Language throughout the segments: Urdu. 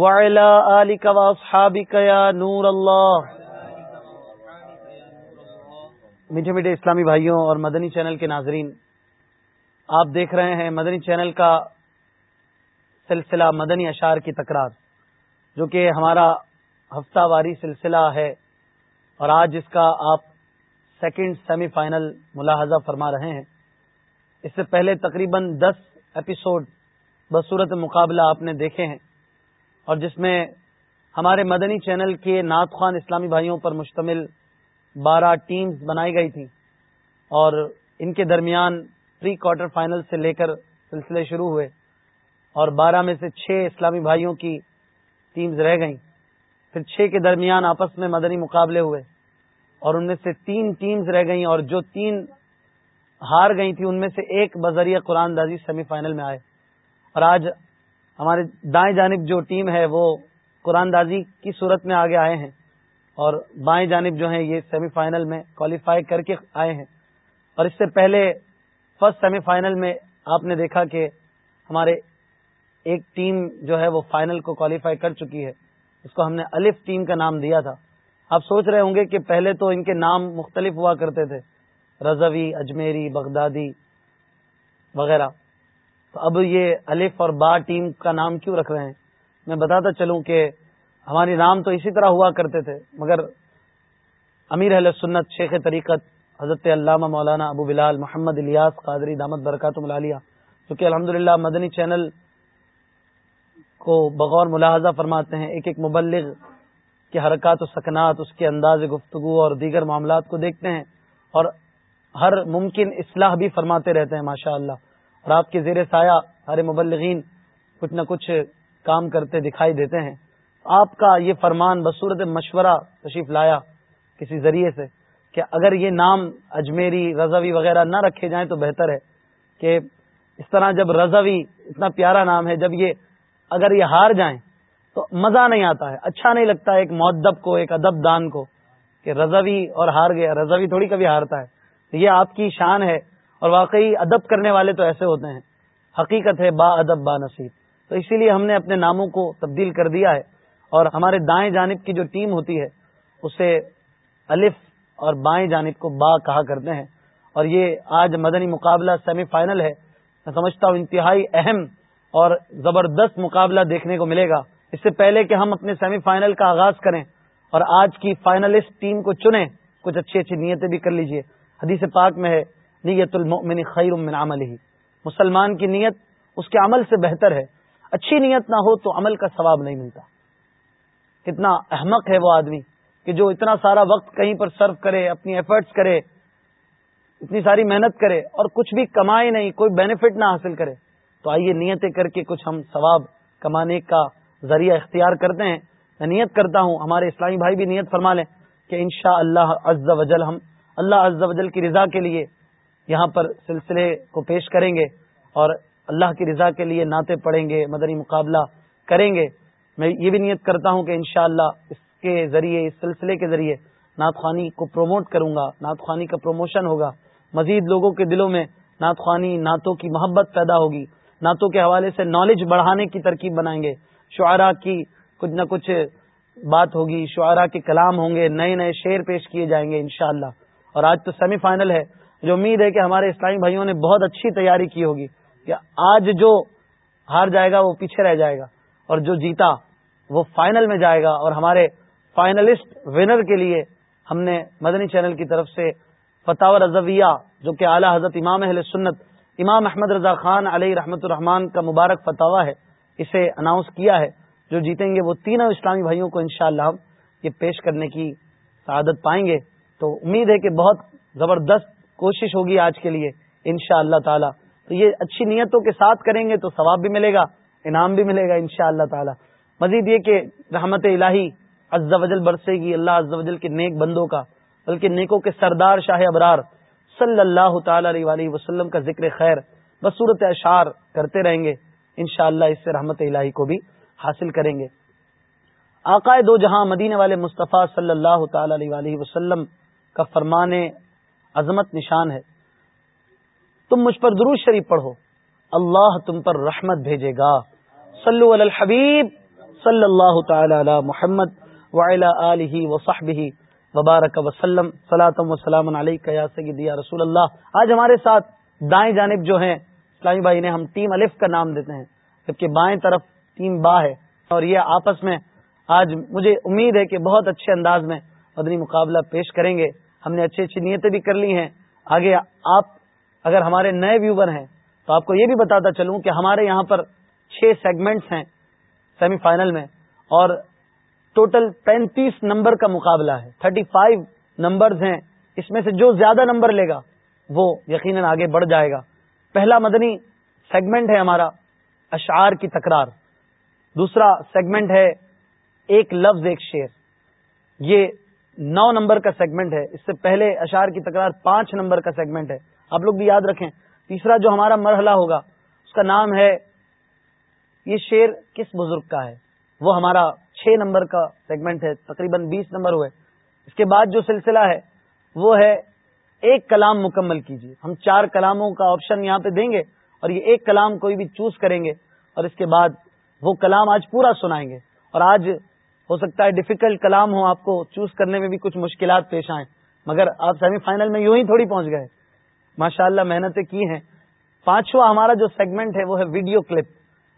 وعلى آلك واصحابك يا نور الله. میٹھے میٹھے اسلامی بھائیوں اور مدنی چینل کے ناظرین، آپ دیکھ رہے ہیں مدنی چینل کا سلسلہ مدنی اشار کی تکرار، جو کہ ہمارا ہفتہ واری سلسلہ ہے اور آج اس کا آپ سیکنڈ سیمی فائنل ملاحظہ فرما رہے ہیں۔ اس سے پہلے تقریباً دس ایپیسوڈ بصورت مقابلہ آپ نے دیکھے ہیں۔ اور جس میں ہمارے مدنی چینل کے نعت خوان اسلامی بھائیوں پر مشتمل بارہ ٹیمز بنائی گئی تھیں اور ان کے درمیان پری کوارٹر فائنل سے لے کر سلسلے شروع ہوئے اور بارہ میں سے چھ اسلامی بھائیوں کی ٹیمز رہ گئیں۔ پھر چھ کے درمیان آپس میں مدنی مقابلے ہوئے اور ان میں سے تین ٹیمز رہ گئیں اور جو تین ہار گئی تھی ان میں سے ایک بذریعہ قرآن دازی سیمی فائنل میں آئے اور آج ہمارے دائیں جانب جو ٹیم ہے وہ قرآن دازی کی صورت میں آگے آئے ہیں اور بائیں جانب جو ہیں یہ سیمی فائنل میں کوالیفائی کر کے آئے ہیں۔ اور اس سے پہلے فرسٹ سیمی فائنل میں آپ نے دیکھا کہ ہمارے ایک ٹیم جو ہے وہ فائنل کو کوالیفائی کر چکی ہے۔ اس کو ہم نے الف ٹیم کا نام دیا تھا۔ آپ سوچ رہے ہوں گے کہ پہلے تو ان کے نام مختلف ہوا کرتے تھے۔ رضوی، اجمیری، بغدادی وغیرہ۔ تو اب یہ الف اور با ٹیم کا نام کیوں رکھ رہے ہیں؟ میں بتاتا چلوں کہ ہماری نام تو اسی طرح ہوا کرتے تھے، مگر امیر اہل سنت شیخ طریقت حضرت علامہ مولانا ابو بلال محمد الیاس قادری دامت برکات ملالیہ جو کہ الحمد مدنی چینل کو بغور ملاحظہ فرماتے ہیں، ایک ایک مبلغ کے حرکات و سکنات، اس کے انداز گفتگو اور دیگر معاملات کو دیکھتے ہیں اور ہر ممکن اصلاح بھی فرماتے رہتے ہیں ماشاء اللہ اور آپ کے زیر سایہ ہر مبلغین کچھ نہ کچھ کام کرتے دکھائی دیتے ہیں۔ آپ کا یہ فرمان بصورت مشورہ تشریف لایا کسی ذریعے سے کہ اگر یہ نام اجمیری رضوی وغیرہ نہ رکھے جائیں تو بہتر ہے کہ اس طرح جب رضوی اتنا پیارا نام ہے، جب یہ اگر یہ ہار جائیں تو مزہ نہیں آتا ہے۔ اچھا نہیں لگتا ہے ایک معدب کو، ایک ادب دان کو کہ رضوی اور ہار گیا۔ رضوی تھوڑی کبھی ہارتا ہے۔ یہ آپ کی شان ہے۔ اور واقعی ادب کرنے والے تو ایسے ہوتے ہیں۔ حقیقت ہے، با ادب، با نصیب۔ تو اسی لیے ہم نے اپنے ناموں کو تبدیل کر دیا ہے اور ہمارے دائیں جانب کی جو ٹیم ہوتی ہے، اسے الف اور بائیں جانب کو با کہا کرتے ہیں۔ اور یہ آج مدنی مقابلہ سیمی فائنل ہے۔ میں سمجھتا ہوں انتہائی اہم اور زبردست مقابلہ دیکھنے کو ملے گا۔ اس سے پہلے کہ ہم اپنے سیمی فائنل کا آغاز کریں اور آج کی فائنلسٹ ٹیم کو چنیں، کچھ اچھی اچھی نیتیں بھی کر لیجیے۔ حدیث پاک میں ہے نیت المؤمن خیر من عمل ہی مسلمان کی نیت اس کے عمل سے بہتر ہے. اچھی نیت نہ ہو تو عمل کا ثواب نہیں ملتا. کتنا احمق ہے وہ آدمی کہ جو اتنا سارا وقت کہیں پر سرو کرے، اپنی ایفرٹس کرے، اتنی ساری محنت کرے اور کچھ بھی کمائے نہیں، کوئی بینیفٹ نہ حاصل کرے. تو آئیے نیتیں کر کے کچھ ہم ثواب کمانے کا ذریعہ اختیار کرتے ہیں. میں نیت کرتا ہوں، ہمارے اسلامی بھائی بھی نیت فرما لیں کہ انشاء اللہ عز و جل ہم، اللہ عز و جل کی رضا کے لیے یہاں پر سلسلے کو پیش کریں گے اور اللہ کی رضا کے لیے نعتیں پڑھیں گے، مدنی مقابلہ کریں گے۔ میں یہ بھی نیت کرتا ہوں کہ انشاءاللہ اس کے ذریعے، اس سلسلے کے ذریعے نعت خوانی کو پروموٹ کروں گا، نعت خوانی کا پروموشن ہوگا۔ مزید لوگوں کے دلوں میں نعت خوانی، نعتوں کی محبت پیدا ہوگی۔ نعتوں کے حوالے سے نالج بڑھانے کی ترکیب بنائیں گے۔ شعراء کی کچھ نہ کچھ بات ہوگی، شعراء کے کلام ہوں گے، نئے نئے شعر پیش کیے جائیں گے انشاءاللہ۔ اور آج تو سیمی فائنل ہے۔ جو امید ہے کہ ہمارے اسلامی بھائیوں نے بہت اچھی تیاری کی ہوگی کہ آج جو ہار جائے گا وہ پیچھے رہ جائے گا اور جو جیتا وہ فائنل میں جائے گا اور ہمارے فائنلسٹ ونر کے لیے ہم نے مدنی چینل کی طرف سے فتح رضویہ جو کہ اعلیٰ حضرت امام اہل سنت، امام احمد رضا خان علیہ رحمت الرحمان کا مبارک فتوا ہے، اسے اناؤنس کیا ہے، جو جیتیں گے وہ تینوں اسلامی بھائیوں کو انشاءاللہ ہم یہ پیش کرنے کی سعادت پائیں گے۔ تو امید ہے کہ بہت زبردست کوشش ہوگی آج کے لیے ان شاء اللہ تعالی۔ تو یہ اچھی نیتوں کے ساتھ کریں گے تو ثواب بھی ملے گا، انعام بھی ملے گا ان شاء اللہ تعالی۔ مزید یہ کہ رحمت الہی عز و جل برسے گی اللہ عز و جل کے نیک بندوں کا، بلکہ نیکوں کے سردار شاہ ابرار صلی اللہ تعالی علیہ وسلم کا ذکر خیر بصورت اشعار کرتے رہیں گے۔ انشاءاللہ اس سے رحمت الہی کو بھی حاصل کریں گے۔ آقائے دو جہاں مدینے والے مصطفیٰ صلی اللہ تعالی علیہ وسلم کا فرمان عظمت نشان ہے۔ تم مجھ پر درود شریف پڑھو۔ اللہ تم پر رحمت بھیجے گا۔ صلو علی الحبیب صلی اللہ تعالی علی محمد وعلی وصحبہ وبارک وسلم۔ صلاۃ وسلام علیکہ یا سیدی یا رسول اللہ۔ آج ہمارے ساتھ دائیں جانب جو ہیں، اسلامی بھائی نے ہم ٹیم الف کا نام دیتے ہیں، جبکہ بائیں طرف ٹیم با ہے۔ اور یہ آپس میں آج مجھے امید ہے کہ بہت اچھے انداز میں مدنی مقابلہ پیش کریں گے۔ ہم نے اچھی اچھی نیتیں بھی کر لی ہیں۔ آگے آپ اگر ہمارے نئے ویور ہیں تو آپ کو یہ بھی بتاتا چلوں کہ ہمارے یہاں پر چھ سیگمنٹس ہیں سیمی فائنل میں اور ٹوٹل پینتیس نمبر کا مقابلہ ہے۔ تھرٹی فائیو نمبرز ہیں۔ اس میں سے جو زیادہ نمبر لے گا وہ یقیناً آگے بڑھ جائے گا۔ پہلا مدنی سیگمنٹ ہے ہمارا اشعار کی تکرار۔ دوسرا سیگمنٹ ہے ایک لفظ، ایک شیر یہ نو نمبر کا سیگمنٹ ہے۔ اس سے پہلے اشعار کی تکرار پانچ نمبر کا سیگمنٹ ہے۔ آپ لوگ بھی یاد رکھیں۔ تیسرا جو ہمارا مرحلہ ہوگا، اس کا نام ہے، یہ شیر کس بزرگ کا ہے؟ وہ ہمارا چھ نمبر کا سیگمنٹ ہے، تقریباً بیس نمبر ہوئے۔ اس کے بعد جو سلسلہ ہے، وہ ہے ایک کلام مکمل کیجیے۔ ہم چار کلاموں کا آپشن یہاں پہ دیں گے اور یہ ایک کلام کوئی بھی چوز کریں گے اور اس کے بعد وہ کلام آج پورا سنائیں گے۔ اور آج ہو سکتا ہے ڈیفیکلٹ کلام ہو آپ کو چوز کرنے میں بھی کچھ مشکلات پیش آئیں۔ مگر آپ سیمی فائنل میں یوں ہی تھوڑی پہنچ گئے۔ ماشاء اللہ محنتیں کی ہیں۔ پانچواں ہمارا جو سیگمنٹ ہے وہ ہے ویڈیو کلپ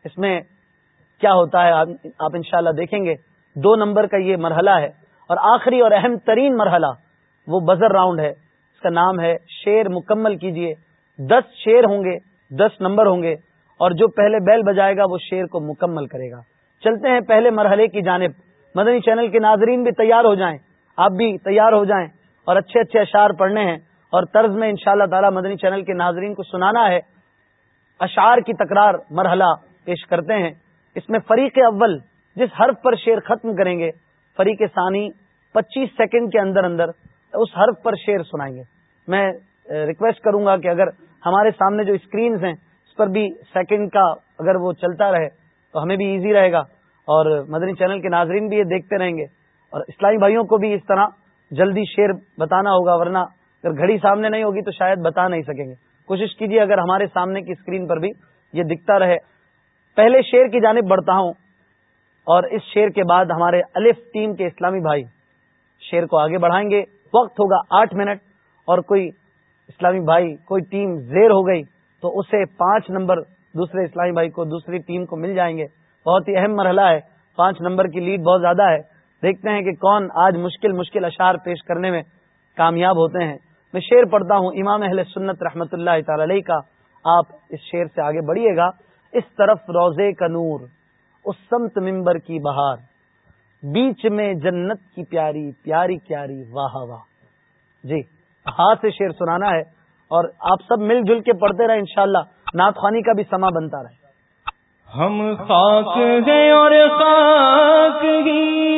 اس میں کیا ہوتا ہے آپ انشاءاللہ دیکھیں گے۔ دو نمبر کا یہ مرحلہ ہے۔ اور آخری اور اہم ترین مرحلہ وہ بزر راؤنڈ ہے۔ اس کا نام ہے شیر مکمل کیجیے۔ دس شیر ہوں گے، دس نمبر ہوں گے۔ اور جو پہلے بیل بجائے گا وہ شیر کو مکمل کرے گا۔ چلتے ہیں پہلے مرحلے کی جانب۔ مدنی چینل کے ناظرین بھی تیار ہو جائیں، آپ بھی تیار ہو جائیں اور اچھے اچھے اشعار پڑھنے ہیں اور طرز میں انشاءاللہ تعالی اللہ مدنی چینل کے ناظرین کو سنانا ہے، اشعار کی تکرار مرحلہ پیش کرتے ہیں۔ اس میں فریق اول جس حرف پر شیر ختم کریں گے، فریق ثانی پچیس سیکنڈ کے اندر اندر اس حرف پر شیر سنائیں گے۔ میں ریکویسٹ کروں گا کہ اگر ہمارے سامنے جو اسکرینز ہیں، اس پر بھی سیکنڈ کا اگر وہ چلتا رہے تو ہمیں بھی ایزی رہے گا۔ اور مدنی چینل کے ناظرین بھی یہ دیکھتے رہیں گے اور اسلامی بھائیوں کو بھی اس طرح جلدی شیر بتانا ہوگا، ورنہ اگر گھڑی سامنے نہیں ہوگی تو شاید بتا نہیں سکیں گے۔ کوشش کیجیے اگر ہمارے سامنے کی اسکرین پر بھی یہ دکھتا رہے۔ پہلے شیر کی جانب بڑھتا ہوں اور اس شیر کے بعد ہمارے الف ٹیم کے اسلامی بھائی شیر کو آگے بڑھائیں گے۔ وقت ہوگا آٹھ منٹ اور کوئی اسلامی بھائی، کوئی ٹیم زیر ہو گئی تو اسے پانچ نمبر دوسرے اسلامی بھائی کو، دوسری ٹیم کو مل جائیں گے۔ بہت ہی اہم مرحلہ ہے۔ پانچ نمبر کی لیڈ بہت زیادہ ہے۔ دیکھتے ہیں کہ کون آج مشکل مشکل اشار پیش کرنے میں کامیاب ہوتے ہیں۔ میں شیر پڑھتا ہوں۔ امام اہل سنت رحمت اللہ تعالی علیہ کا۔ آپ اس شیر سے آگے بڑھیے گا۔ اس طرف روزے کا نور، اس سمت ممبر کی بہار۔ بیچ میں جنت کی پیاری پیاری پیاری، واہ واہ۔ جی ہاتھ سے شیر سنانا ہے اور آپ سب مل جل کے پڑھتے رہے انشاءاللہ۔ شاء اللہ خانی کا بھی سما بنتا رہے۔ ہم خاک گئے اور خاک ہی۔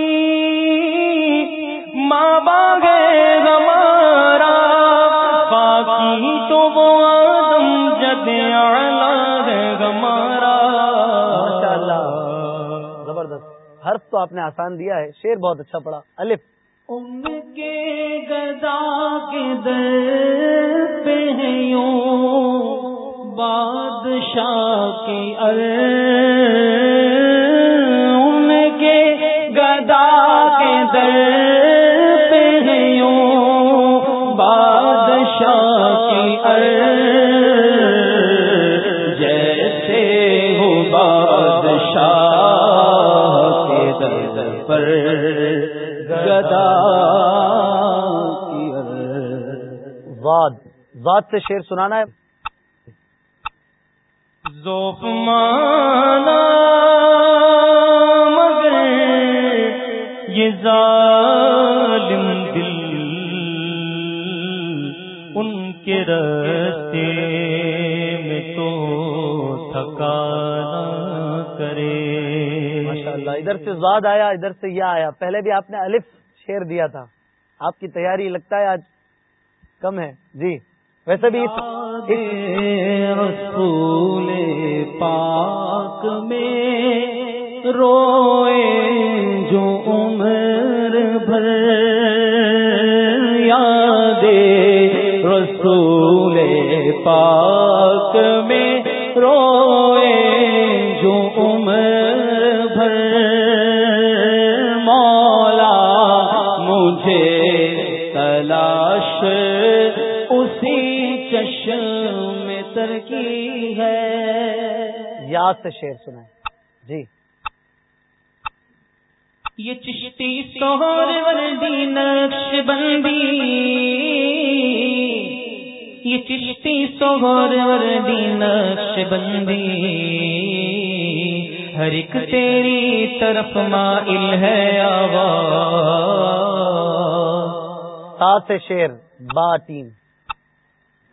ماں باغ ہمارا خاکی تو وہ آدم جد ہے ہمارا۔ ماشاء اللہ زبردست۔ حرف تو آپ نے آسان دیا ہے شیر بہت اچھا پڑا الف۔ ان کے گدا کے در پہ بادشاہ کی ار کے گدا کے در پہ بادشاہ کی ار جیسے ہو بادشاہ کے در پر گدا واد واد سے شیر سنانا ہے۔ ذوف مانا مگر یہ ظالم دل ان کے رستے میں تو تھکانا کرے۔ ماشاء اللہ ادھر سے زاد آیا، ادھر سے یا آیا۔ پہلے بھی آپ نے الف شیر دیا تھا۔ آپ کی تیاری لگتا ہے آج کم ہے۔ جی۔ ویسے بھی رسول پاک میں روئے جو عمر بھر۔ یاد رسول پاک میں روئے جو عمر بھر۔ مولا مجھے تلاش میں ترکی ہے۔ یاد سے شیر سنائیں۔ جی۔ یہ چشتی سہور وردی نقش بندی۔ یہ چشتی سہور وردی نقش بندی۔ ہر ایک تیری طرف مائل ہے آواز۔ سات شیر با ٹیم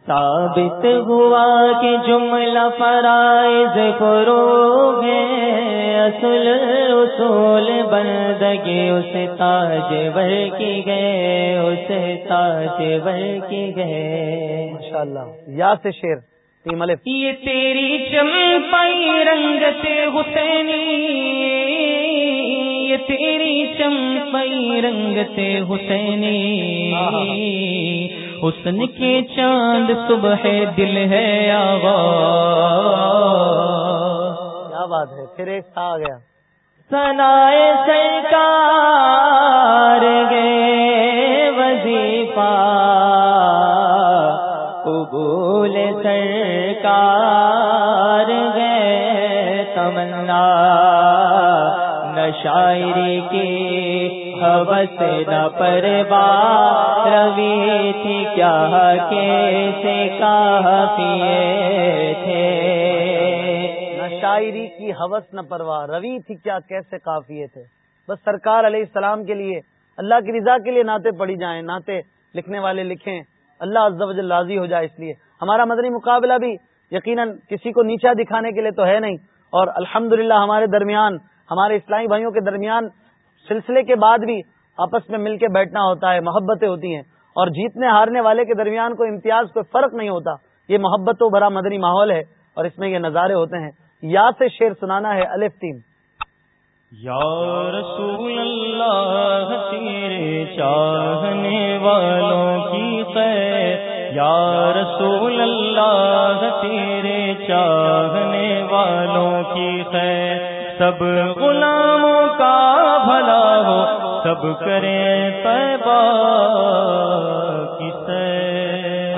ثابت ہوا کہ جملہ فرائض فروغ ہے اصل اصول بندگی اسے تاج ور کی گئے اسے تاج ور کی گئے۔ ماشاء اللہ یا سے شیر یہ تیری چمپائی رنگت حسینی یہ تیری چمپائی رنگت حسینی۔ حسن کے چاند صبح دل ہے آواز کیا بات ہے؟ پھر ایک تھا آ گیا۔ سنائے سرکار گے وظیفہ۔ قبول سرکار گئے تمنا۔ نہ شاعری کی حوث نہ پروا روی تھی، کیا کیسے کافیے تھے؟ نہ شاعری کی حوث نہ پرواہ روی تھی، کیا کیسے کافیے تھے؟ بس سرکار علیہ السلام کے لیے، اللہ کی رضا کے لیے نعتیں پڑھی جائیں، نعتیں لکھنے والے لکھیں، اللہ عز و جل راضی ہو جائے اس لیے۔ ہمارا مدنی مقابلہ بھی یقیناً کسی کو نیچا دکھانے کے لیے تو ہے نہیں۔ اور الحمد ہمارے درمیان، ہمارے اسلامی بھائیوں کے درمیان سلسلے کے بعد بھی آپس میں مل کے بیٹھنا ہوتا ہے، محبتیں ہوتی ہیں۔ اور جیتنے ہارنے والے کے درمیان کوئی امتیاز، کوئی فرق نہیں ہوتا۔ یہ محبت و بھرا مدنی ماحول ہے اور اس میں یہ نظارے ہوتے ہیں۔ یا سے شیر سنانا ہے الف تین۔ یا رسول اللہ، تیرے چاہنے والوں کی خیر۔ یا رسول اللہ، تیرے چاہنے والوں کی خیر۔ سب غلاموں بھلا ہو سب کریں طیبہ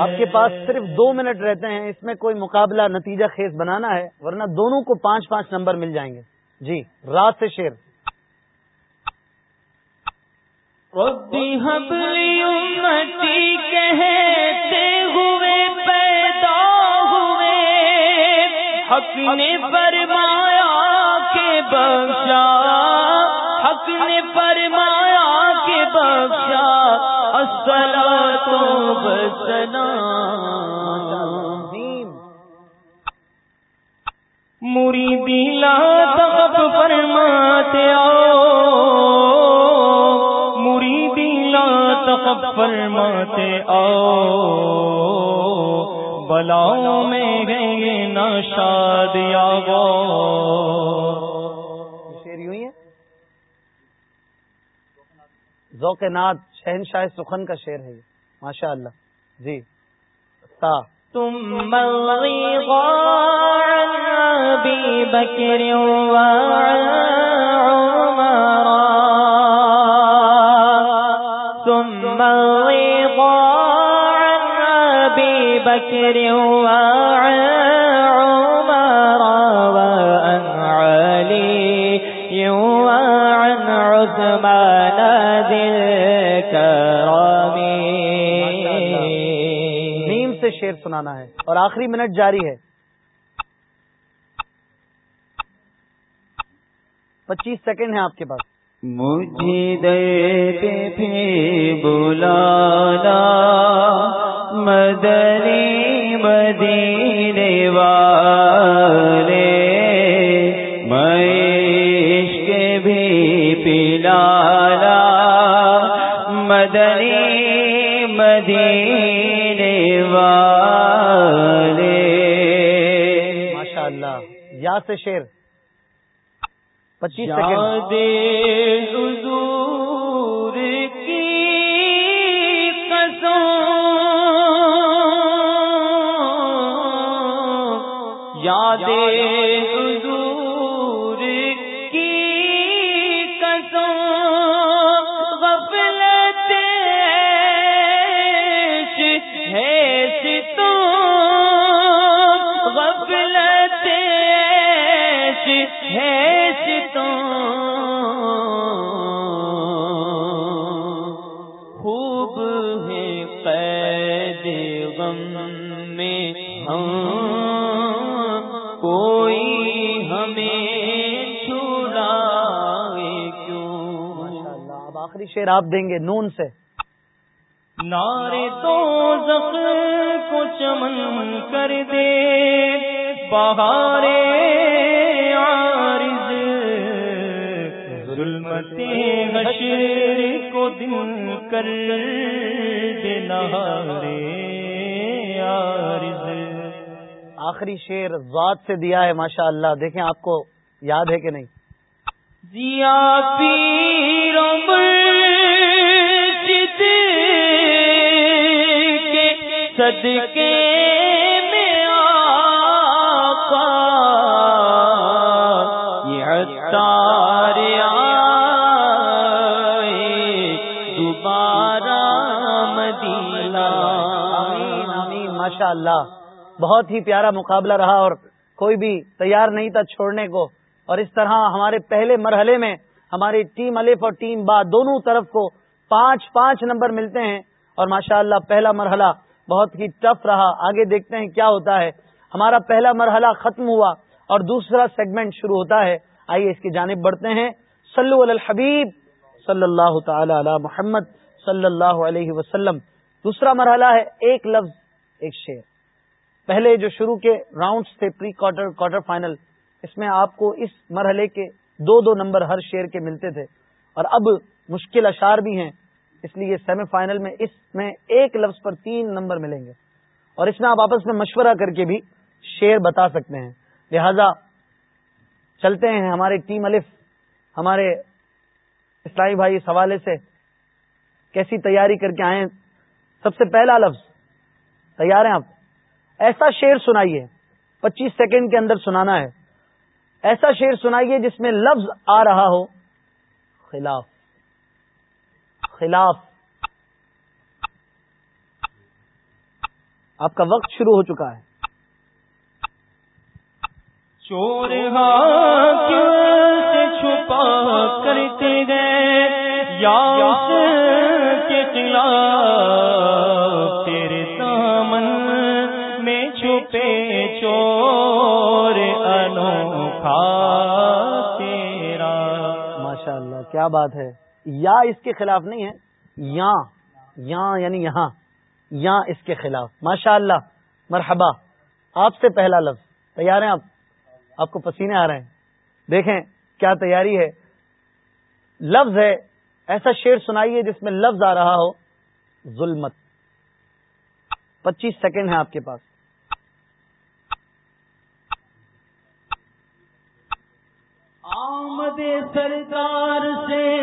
آپ کے پاس صرف دو منٹ رہتے ہیں اس میں کوئی مقابلہ نتیجہ خیز بنانا ہے ورنہ دونوں کو پانچ پانچ نمبر مل جائیں گے۔ جی رات سے شیر۔ ربی حبلی امتی کہتے ہوئے پیدا ہوئے حق نے فرمایا کہ بخشا اصلا تو بسنا۔ عظیم مری دلا تب فرماتے آؤ۔ مری دلا تب فرماتے آؤ۔ بلاؤں میں گئے نہ شاد یہ شیر یوں ہی ہے ذوق نات شہنشاہ سخن کا شعر ہے ماشاء اللہ جی۔ تا۔ تم بغيضا عن أبي بكر نیم سے شیر سنانا ہے اور آخری منٹ جاری ہے۔ پچیس سیکنڈ ہے آپ کے پاس۔ مجھے درد پہ بلانا مدنی مدینے والے۔ میں عشق بھی والا مدنی سے شیر پچیس شیر آپ دیں گے نون سے۔ نارے تو کو چمن کر دے بہارے حشر کو دن کر دے عارض۔ آخری شیر ذات سے دیا ہے ماشاء اللہ دیکھیں آپ کو یاد ہے کہ نہیں؟ زیا پیر صدقے میں آقا، یہ عطار آئے، دوبارہ مدینہ۔ آمین آمین ماشاء اللہ بہت ہی پیارا مقابلہ رہا اور کوئی بھی تیار نہیں تھا چھوڑنے کو۔ اور اس طرح ہمارے پہلے مرحلے میں ہماری ٹیم الف اور ٹیم با دونوں طرف کو پانچ پانچ نمبر ملتے ہیں۔ اور ماشاء اللہ پہلا مرحلہ بہت ہی ٹف رہا۔ آگے دیکھتے ہیں کیا ہوتا ہے۔ ہمارا پہلا مرحلہ ختم ہوا اور دوسرا سیگمنٹ شروع ہوتا ہے۔ آئیے اس کی جانب بڑھتے ہیں۔ صلو علی الحبیب صلی اللہ تعالی علی محمد صلی اللہ علیہ وسلم۔ دوسرا مرحلہ ہے ایک لفظ، ایک شعر۔ پہلے جو شروع کے راؤنڈز تھے پری کوارٹر کوارٹر فائنل اس میں آپ کو اس مرحلے کے دو دو نمبر ہر شعر کے ملتے تھے۔ اور اب مشکل اشار بھی ہیں۔ اس لیے سیمی فائنل میں اس میں ایک لفظ پر تین نمبر ملیں گے۔ اور اس میں آپ آپس میں مشورہ کر کے بھی شعر بتا سکتے ہیں۔ لہذا چلتے ہیں ہمارے ٹیم الف۔ ہمارے اسلامی بھائی اس حوالے سے کیسی تیاری کر کے آئے سب سے پہلا لفظ، تیار ہیں آپ؟ ایسا شعر سنائیے۔ پچیس سیکنڈ کے اندر سنانا ہے۔ ایسا شعر سنائیے جس میں لفظ آ رہا ہو۔ خلاف۔ خلاف۔ آپ کا وقت شروع ہو چکا ہے۔ چور سے چھپا کرتے گئے یا کے خلاف تیرے دامن میں چھپے چور انوکھا تیرا۔ ماشاء اللہ کیا بات ہے۔ یا اس کے خلاف نہیں ہے، یا یا یعنی یہاں، یا اس کے خلاف۔ ماشاء اللہ مرحبا، آپ سے پہلا لفظ۔ تیار ہیں آپ؟ آپ کو پسینے آ رہے ہیں۔ دیکھیں کیا تیاری ہے۔ لفظ ہے، ایسا شعر سنائیے جس میں لفظ آ رہا ہو، ظلمت۔ پچیس سیکنڈ ہے آپ کے پاس۔ آمد سرکار سے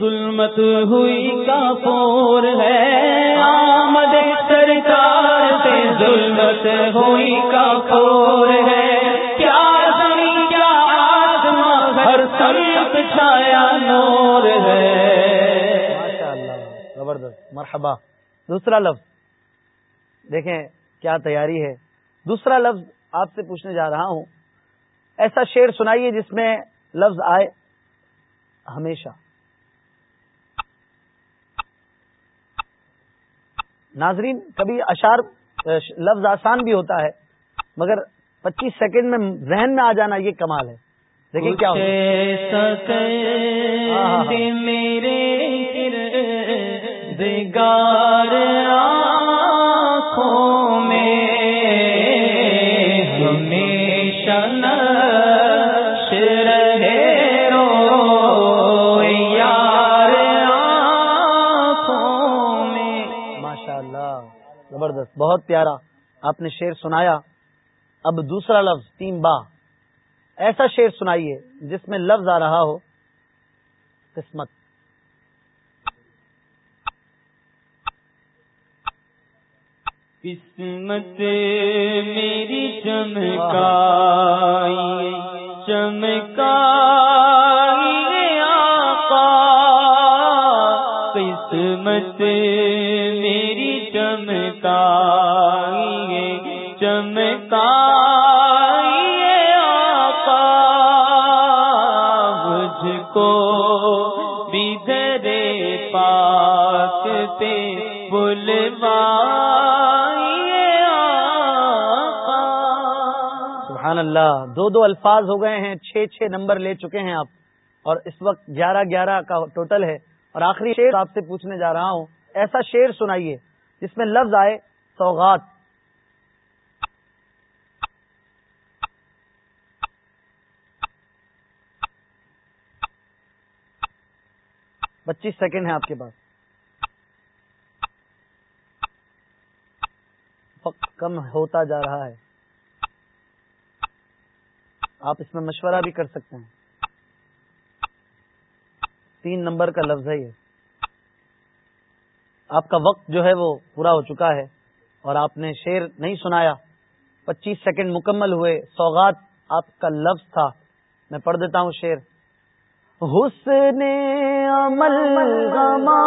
ظلمت ہوئی کا پور ہے۔ آمد سرکار سے ظلمت ہوئی کا پور ہے۔ کیا زمین کیا آسمان ہر طرف چھایا نور ہے۔ ماشاء اللہ، زبردست، مرحبا۔ دوسرا لفظ، دیکھیں کیا تیاری ہے۔ دوسرا لفظ آپ سے پوچھنے جا رہا ہوں۔ ایسا شعر سنائیے جس میں لفظ آئے ہمیشہ۔ ناظرین کبھی اشار لفظ آسان بھی ہوتا ہے مگر پچیس سیکنڈ میں ذہن میں آ جانا یہ کمال ہے۔ دیکھیں کیا میرے بہت پیارا، آپ نے شعر سنایا۔ اب دوسرا لفظ، تین با۔ ایسا شعر سنائیے جس میں لفظ آ رہا ہو۔ قسمت۔ قسمت میری چمکا چمکا آقا۔ قسمت میری چمکا چمکا آقا، مجھ کو بدرے پاک پہ بلوا سبحان اللہ، دو دو الفاظ ہو گئے ہیں، چھ چھ نمبر لے چکے ہیں آپ۔ اور اس وقت گیارہ گیارہ کا ٹوٹل ہے۔ اور آخری شیر آپ سے پوچھنے جا رہا ہوں۔ ایسا شیر سنائیے۔ جس میں لفظ آئے سوغات۔ پچیس سیکنڈ ہے آپ کے پاس۔ کم ہوتا جا رہا ہے۔ آپ اس میں مشورہ بھی کر سکتے ہیں۔ تین نمبر کا لفظ ہے یہ۔ آپ کا وقت جو ہے وہ پورا ہو چکا ہے اور آپ نے شیر نہیں سنایا۔ پچیس سیکنڈ مکمل ہوئے، سوغات آپ کا لفظ تھا۔ میں پڑھ دیتا ہوں شیر حسن عمل ہمارے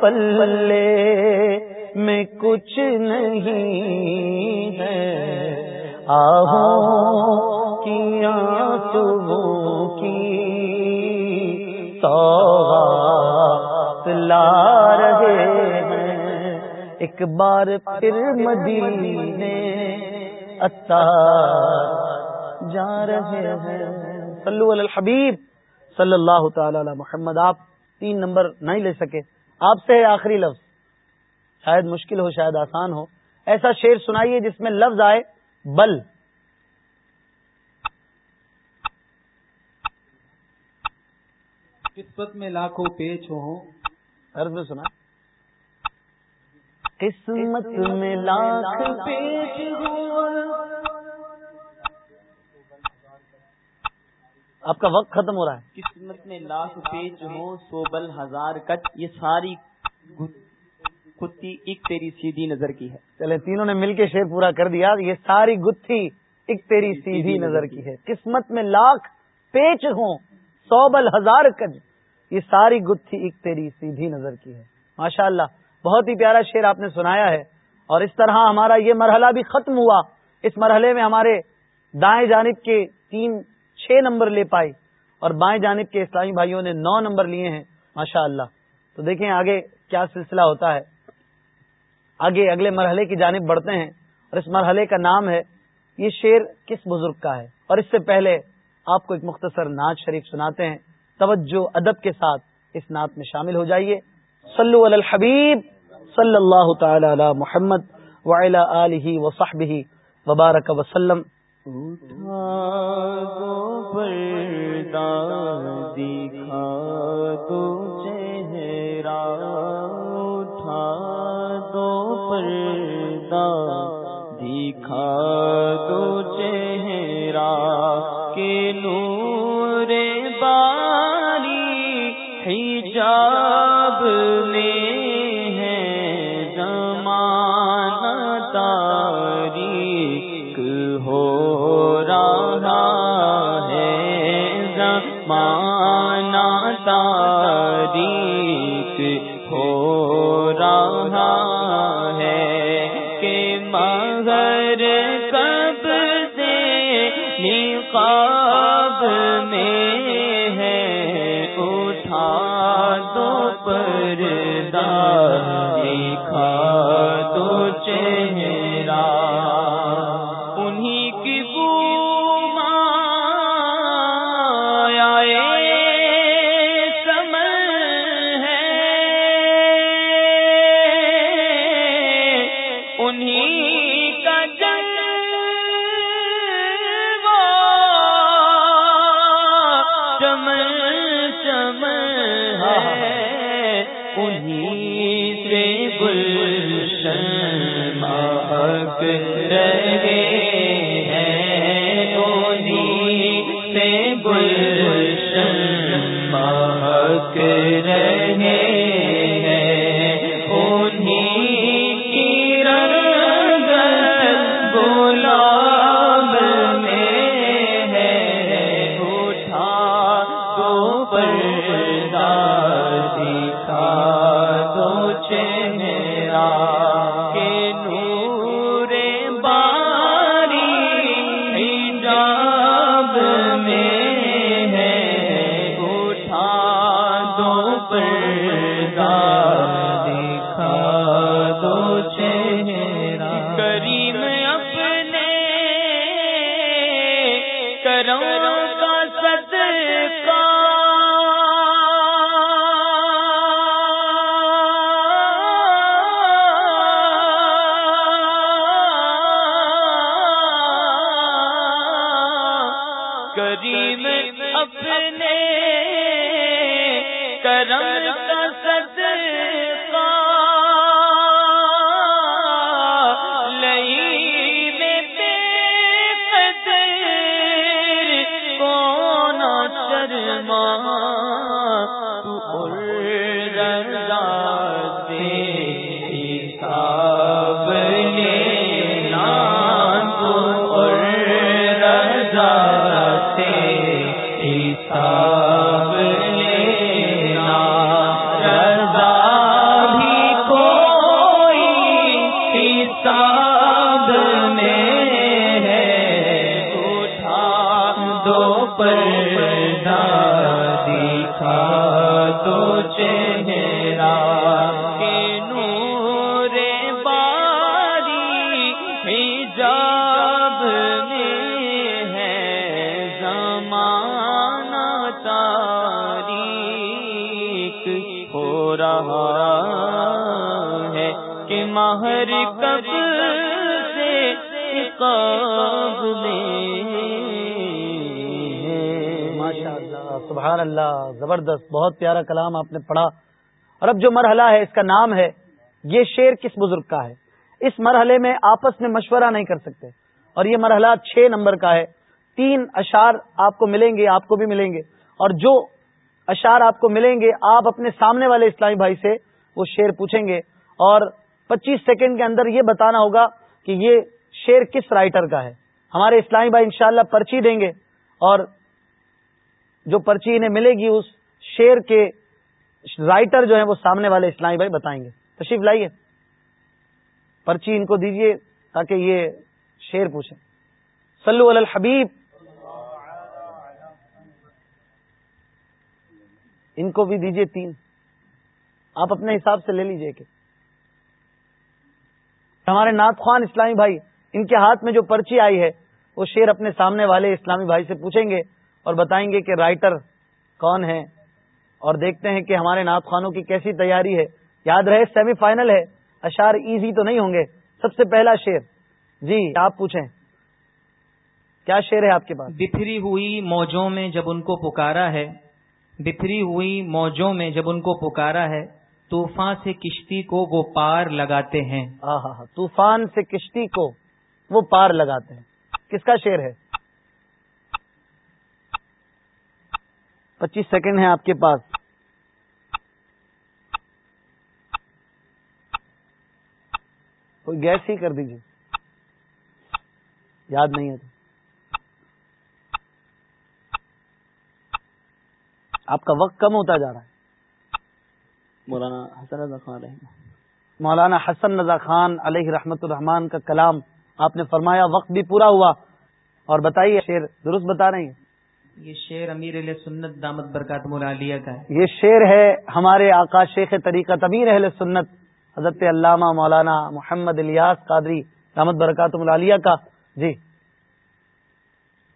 پلے میں کچھ نہیں ہے۔ آہوں کیا کی لا رہے ہیں۔ ایک بار پھر مدینے اتا جا رہے ہیں۔ صلو علی الحبیب، صلی اللہ تعالی علی محمد۔ آپ تین نمبر نہیں لے سکے۔ آپ سے آخری لفظ۔ شاید مشکل ہو، شاید آسان ہو۔ ایسا شعر سنائیے جس میں لفظ آئے، بل۔ قسمت میں لاکھوں پیچ ہو عرض میں سنا۔ قسمت میں لاکھ ہو۔ آپ کا وقت ختم ہو رہا ہے۔ قسمت میں لاکھ پیچ ہو سو بل ہزار کچ یہ ساری کتی ایک تیری سیدھی نظر کی ہے۔ چلے تینوں نے مل کے شیر پورا کر دیا۔ یہ ساری گتھی ایک تیری سیدھی نظر کی ہے۔ قسمت میں لاکھ پیچ ہوں سو بل ہزار کج یہ ساری گتھی ایک تیری سیدھی نظر کی ہے۔ ماشاء اللہ بہت ہی پیارا شیر آپ نے سنایا ہے۔ اور اس طرح ہمارا یہ مرحلہ بھی ختم ہوا۔ اس مرحلے میں ہمارے دائیں جانب کے تین چھ نمبر لے پائی اور بائیں جانب کے اسلامی بھائیوں نے نو نمبر لیے ہیں۔ ماشاء اللہ تو دیکھیں آگے کیا سلسلہ ہوتا ہے۔ آگے اگلے مرحلے کی جانب بڑھتے ہیں اور اس مرحلے کا نام ہے، یہ شیر کس بزرگ کا ہے؟ اور اس سے پہلے آپ کو ایک مختصر نعت شریف سناتے ہیں۔ توجہ، ادب کے ساتھ اس نعت میں شامل ہو جائیے۔ صلو علی الحبیب، صلی اللہ تعالی علی محمد وعلی وصحبہ وبارک وسلم۔ دکھا دو چہرا کے نور ہو رہا ہے کہ مگر کب سے نکال کریم اپنے کرم سبحان اللہ زبردست، بہت پیارا کلام آپ نے پڑھا۔ اور اب جو مرحلہ ہے، اس کا نام ہے، یہ شیر کس بزرگ کا ہے؟ اس مرحلے میں آپس میں مشورہ نہیں کر سکتے۔ اور یہ مرحلہ چھ نمبر کا ہے۔ تین اشار آپ کو ملیں گے، آپ کو بھی ملیں گے۔ اور جو اشار آپ کو ملیں گے، آپ اپنے سامنے والے اسلامی بھائی سے وہ شیر پوچھیں گے۔ اور پچیس سیکنڈ کے اندر یہ بتانا ہوگا کہ یہ شیر کس رائٹر کا ہے۔ ہمارے اسلامی بھائی انشاءاللہ پرچی دیں گے اور جو پرچی انہیں ملے گی، اس شیر کے رائٹر جو ہیں وہ سامنے والے اسلامی بھائی بتائیں گے۔ تشریف لائیے۔ پرچی ان کو دیجیے تاکہ یہ شیر پوچھیں۔ سلو الحبیب۔ ان کو بھی دیجیے تین۔ آپ اپنے حساب سے لے لیجیے کہ ہمارے نعت خوان اسلامی بھائی، ان کے ہاتھ میں جو پرچی آئی ہے، وہ شیر اپنے سامنے والے اسلامی بھائی سے پوچھیں گے اور بتائیں گے کہ رائٹر کون ہے اور دیکھتے ہیں کہ ہمارے نعت خانوں کی کیسی تیاری ہے۔ یاد رہے سیمی فائنل ہے۔ اشار ایزی تو نہیں ہوں گے۔ سب سے پہلا شیر جی آپ پوچھیں۔ کیا شیر ہے آپ کے پاس؟ بکھری ہوئی موجوں میں جب ان کو پکارا ہے۔ بکھری ہوئی موجوں میں جب ان کو پکارا ہے۔ طوفان سے کشتی کو وہ پار لگاتے ہیں۔ طوفان سے کشتی کو وہ پار لگاتے ہیں۔ کس کا شیر ہے؟ پچیس سیکنڈ ہے آپ کے پاس۔ کوئی گیس ہی کر دیجیے یاد نہیں ہے تو۔ آپ کا وقت کم ہوتا جا رہا ہے۔ مولانا حسن رضا خان مولانا حسن رضا خان علیہ رحمت الرحمان کا کلام آپ نے فرمایا وقت بھی پورا ہوا۔ اور بتائیے شیر درست بتا رہے ہیں؟ یہ شعر امیر علیہ سنت دامت برکات ملالیہ کا ہے۔ یہ شعر ہے ہمارے آقا شیخ طریقہ امیر اہل سنت حضرت علامہ مولانا محمد الیاس قادری دامت برکات ملالیہ کا۔ جی۔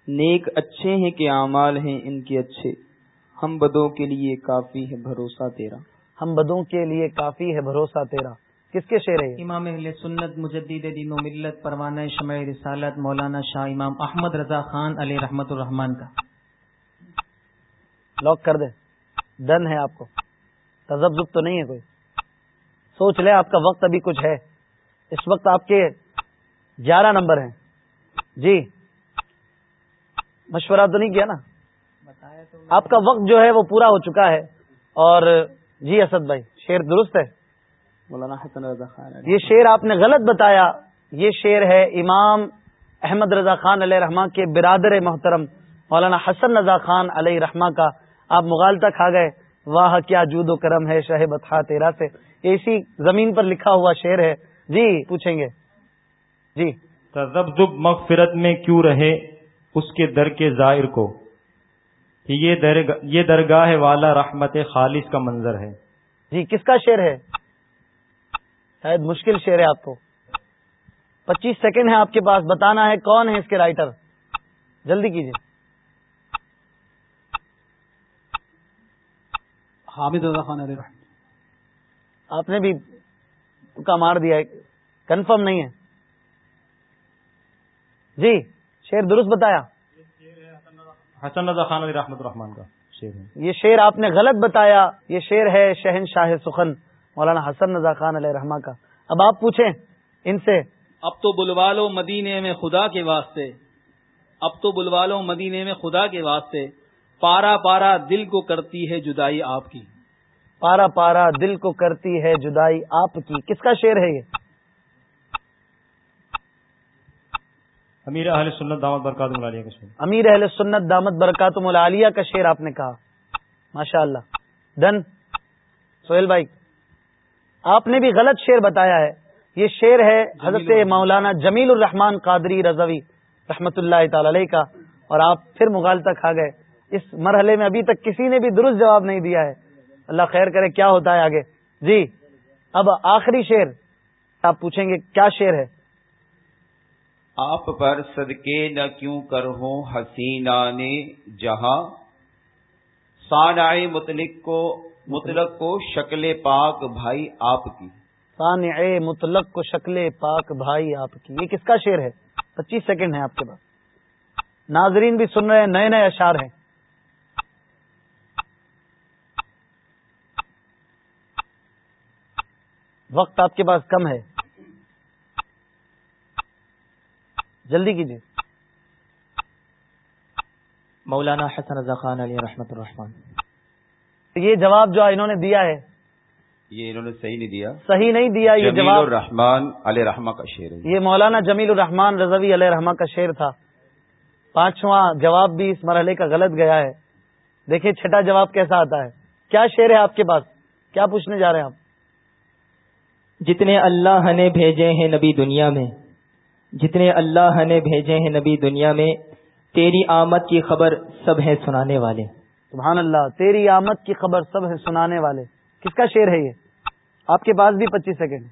نیک اچھے ہیں کہ اعمال ہیں ان کے اچھے ہم بدوں کے لیے کافی ہے بھروسہ تیرا۔ ہم بدوں کے لیے کافی ہے بھروسہ تیرا۔ کس کے شعر ہے امام اہل سنت مجدد دین و ملت پروانہ شمع رسالت مولانا شاہ امام احمد رضا خان علیہ رحمت الرحمان کا۔ لاک کر دیں ڈن ہے آپ کو۔ تذبذب تو نہیں ہے کوئی۔ سوچ لیں آپ کا وقت ابھی کچھ ہے۔ اس وقت آپ کے گیارہ نمبر ہیں۔ جی۔ مشورہ تو نہیں کیا نا؟ آپ کا وقت جو ہے وہ پورا ہو چکا ہے اور جی اسد بھائی شیر درست ہے۔ مولانا حسن رضا خان یہ شیر آپ نے غلط بتایا۔ یہ شیر ہے امام احمد رضا خان علیہ رحمٰ کے برادر محترم مولانا حسن رضا خان علیہ رحمٰ کا۔ آپ مغالطہ کھا گئے۔ واہ کیا جود و کرم ہے شہ بتھا تیرا سے۔ یہ اسی زمین پر لکھا ہوا شیر ہے۔ جی پوچھیں گے۔ جی۔ تذبذب مغفرت میں کیوں رہے؟ اس کے در کے ظاہر کو۔ کہ یہ درگاہ والا رحمت خالص کا منظر ہے۔ جی کس کا شعر ہے؟ شاید مشکل شعر ہے آپ کو۔ پچیس سیکنڈ ہے آپ کے پاس بتانا ہے کون ہے اس کے رائٹر؟ جلدی کیجیے۔ حامد رضا خان علیہ آپ نے بھی کا مار دیا ہے۔ کنفرم نہیں ہے۔ جی شیر درست بتایا۔ حسن رضا خان علی رحمت الرحمان کا شیر ہے۔ یہ شیر آپ نے غلط بتایا۔ یہ شیر ہے شہن شاہ سخن مولانا حسن رضا خان علیہ رحمان کا۔ اب آپ پوچھیں ان سے۔ اب تو بلوالو مدینے میں خدا کے واسطے۔ اب تو بلوالو مدینے میں خدا کے واسطے۔ پارا پارا دل کو کرتی ہے جدائی آپ کی۔ پارا پارا دل کو کرتی ہے جدائی آپ کی۔ کس کا شعر ہے یہ؟ امیر اہل سنت دامت برکات ملالیہ کا شعر۔ امیر اہل سنت دامت برکات ملالیہ کا شعر آپ نے کہا۔ ماشاء اللہ ڈن سہیل بھائی آپ نے بھی غلط شعر بتایا ہے۔ یہ شعر ہے حضرت مولانا جمیل الرحمان قادری رضوی رحمت اللہ تعالی علیہ کا۔ اور آپ پھر مغالطہ کھا گئے۔ اس مرحلے میں ابھی تک کسی نے بھی درست جواب نہیں دیا ہے۔ اللہ خیر کرے کیا ہوتا ہے آگے؟ جی اب آخری شعر آپ پوچھیں گے کیا شعر ہے؟ آپ پر صدقے نہ کیوں کر ہوں حسینہ نے؟ جہاں سانائے مطلق کو مطلق کو شکل پاک بھائی آپ کی۔ سانع مطلق کو شکل پاک بھائی آپ کی۔ یہ کس کا شعر ہے؟ پچیس سیکنڈ ہے آپ کے پاس۔ ناظرین بھی سن رہے ہیں، نئے نئے اشار ہیں۔ وقت آپ کے پاس کم ہے۔ جلدی کیجیے۔ مولانا حسن رضا خان علی رحمت الرحمان یہ جواب جو انہوں نے دیا ہے یہ انہوں نے صحیح نہیں دیا۔ صحیح نہیں دیا یہ جمیل جواب۔ الرحمان علیہ رحمہ کا شعر ہے۔ یہ مولانا جمیل الرحمان رضوی علیہ رحمہ کا شعر تھا۔ پانچواں جواب بھی اس مرحلے کا غلط گیا ہے۔ دیکھیں چھٹا جواب کیسا آتا ہے۔ کیا شعر ہے آپ کے پاس؟ کیا پوچھنے جا رہے ہیں آپ؟ جتنے اللہ نے بھیجے ہیں نبی دنیا میں جتنے اللہ نے بھیجے ہیں نبی دنیا میں تیری آمد کی خبر سب ہیں سنانے والے۔ سبحان اللہ تیری آمد کی خبر سب ہیں سنانے والے۔ کس کا شعر ہے یہ؟ آپ کے پاس بھی پچیس سیکنڈ۔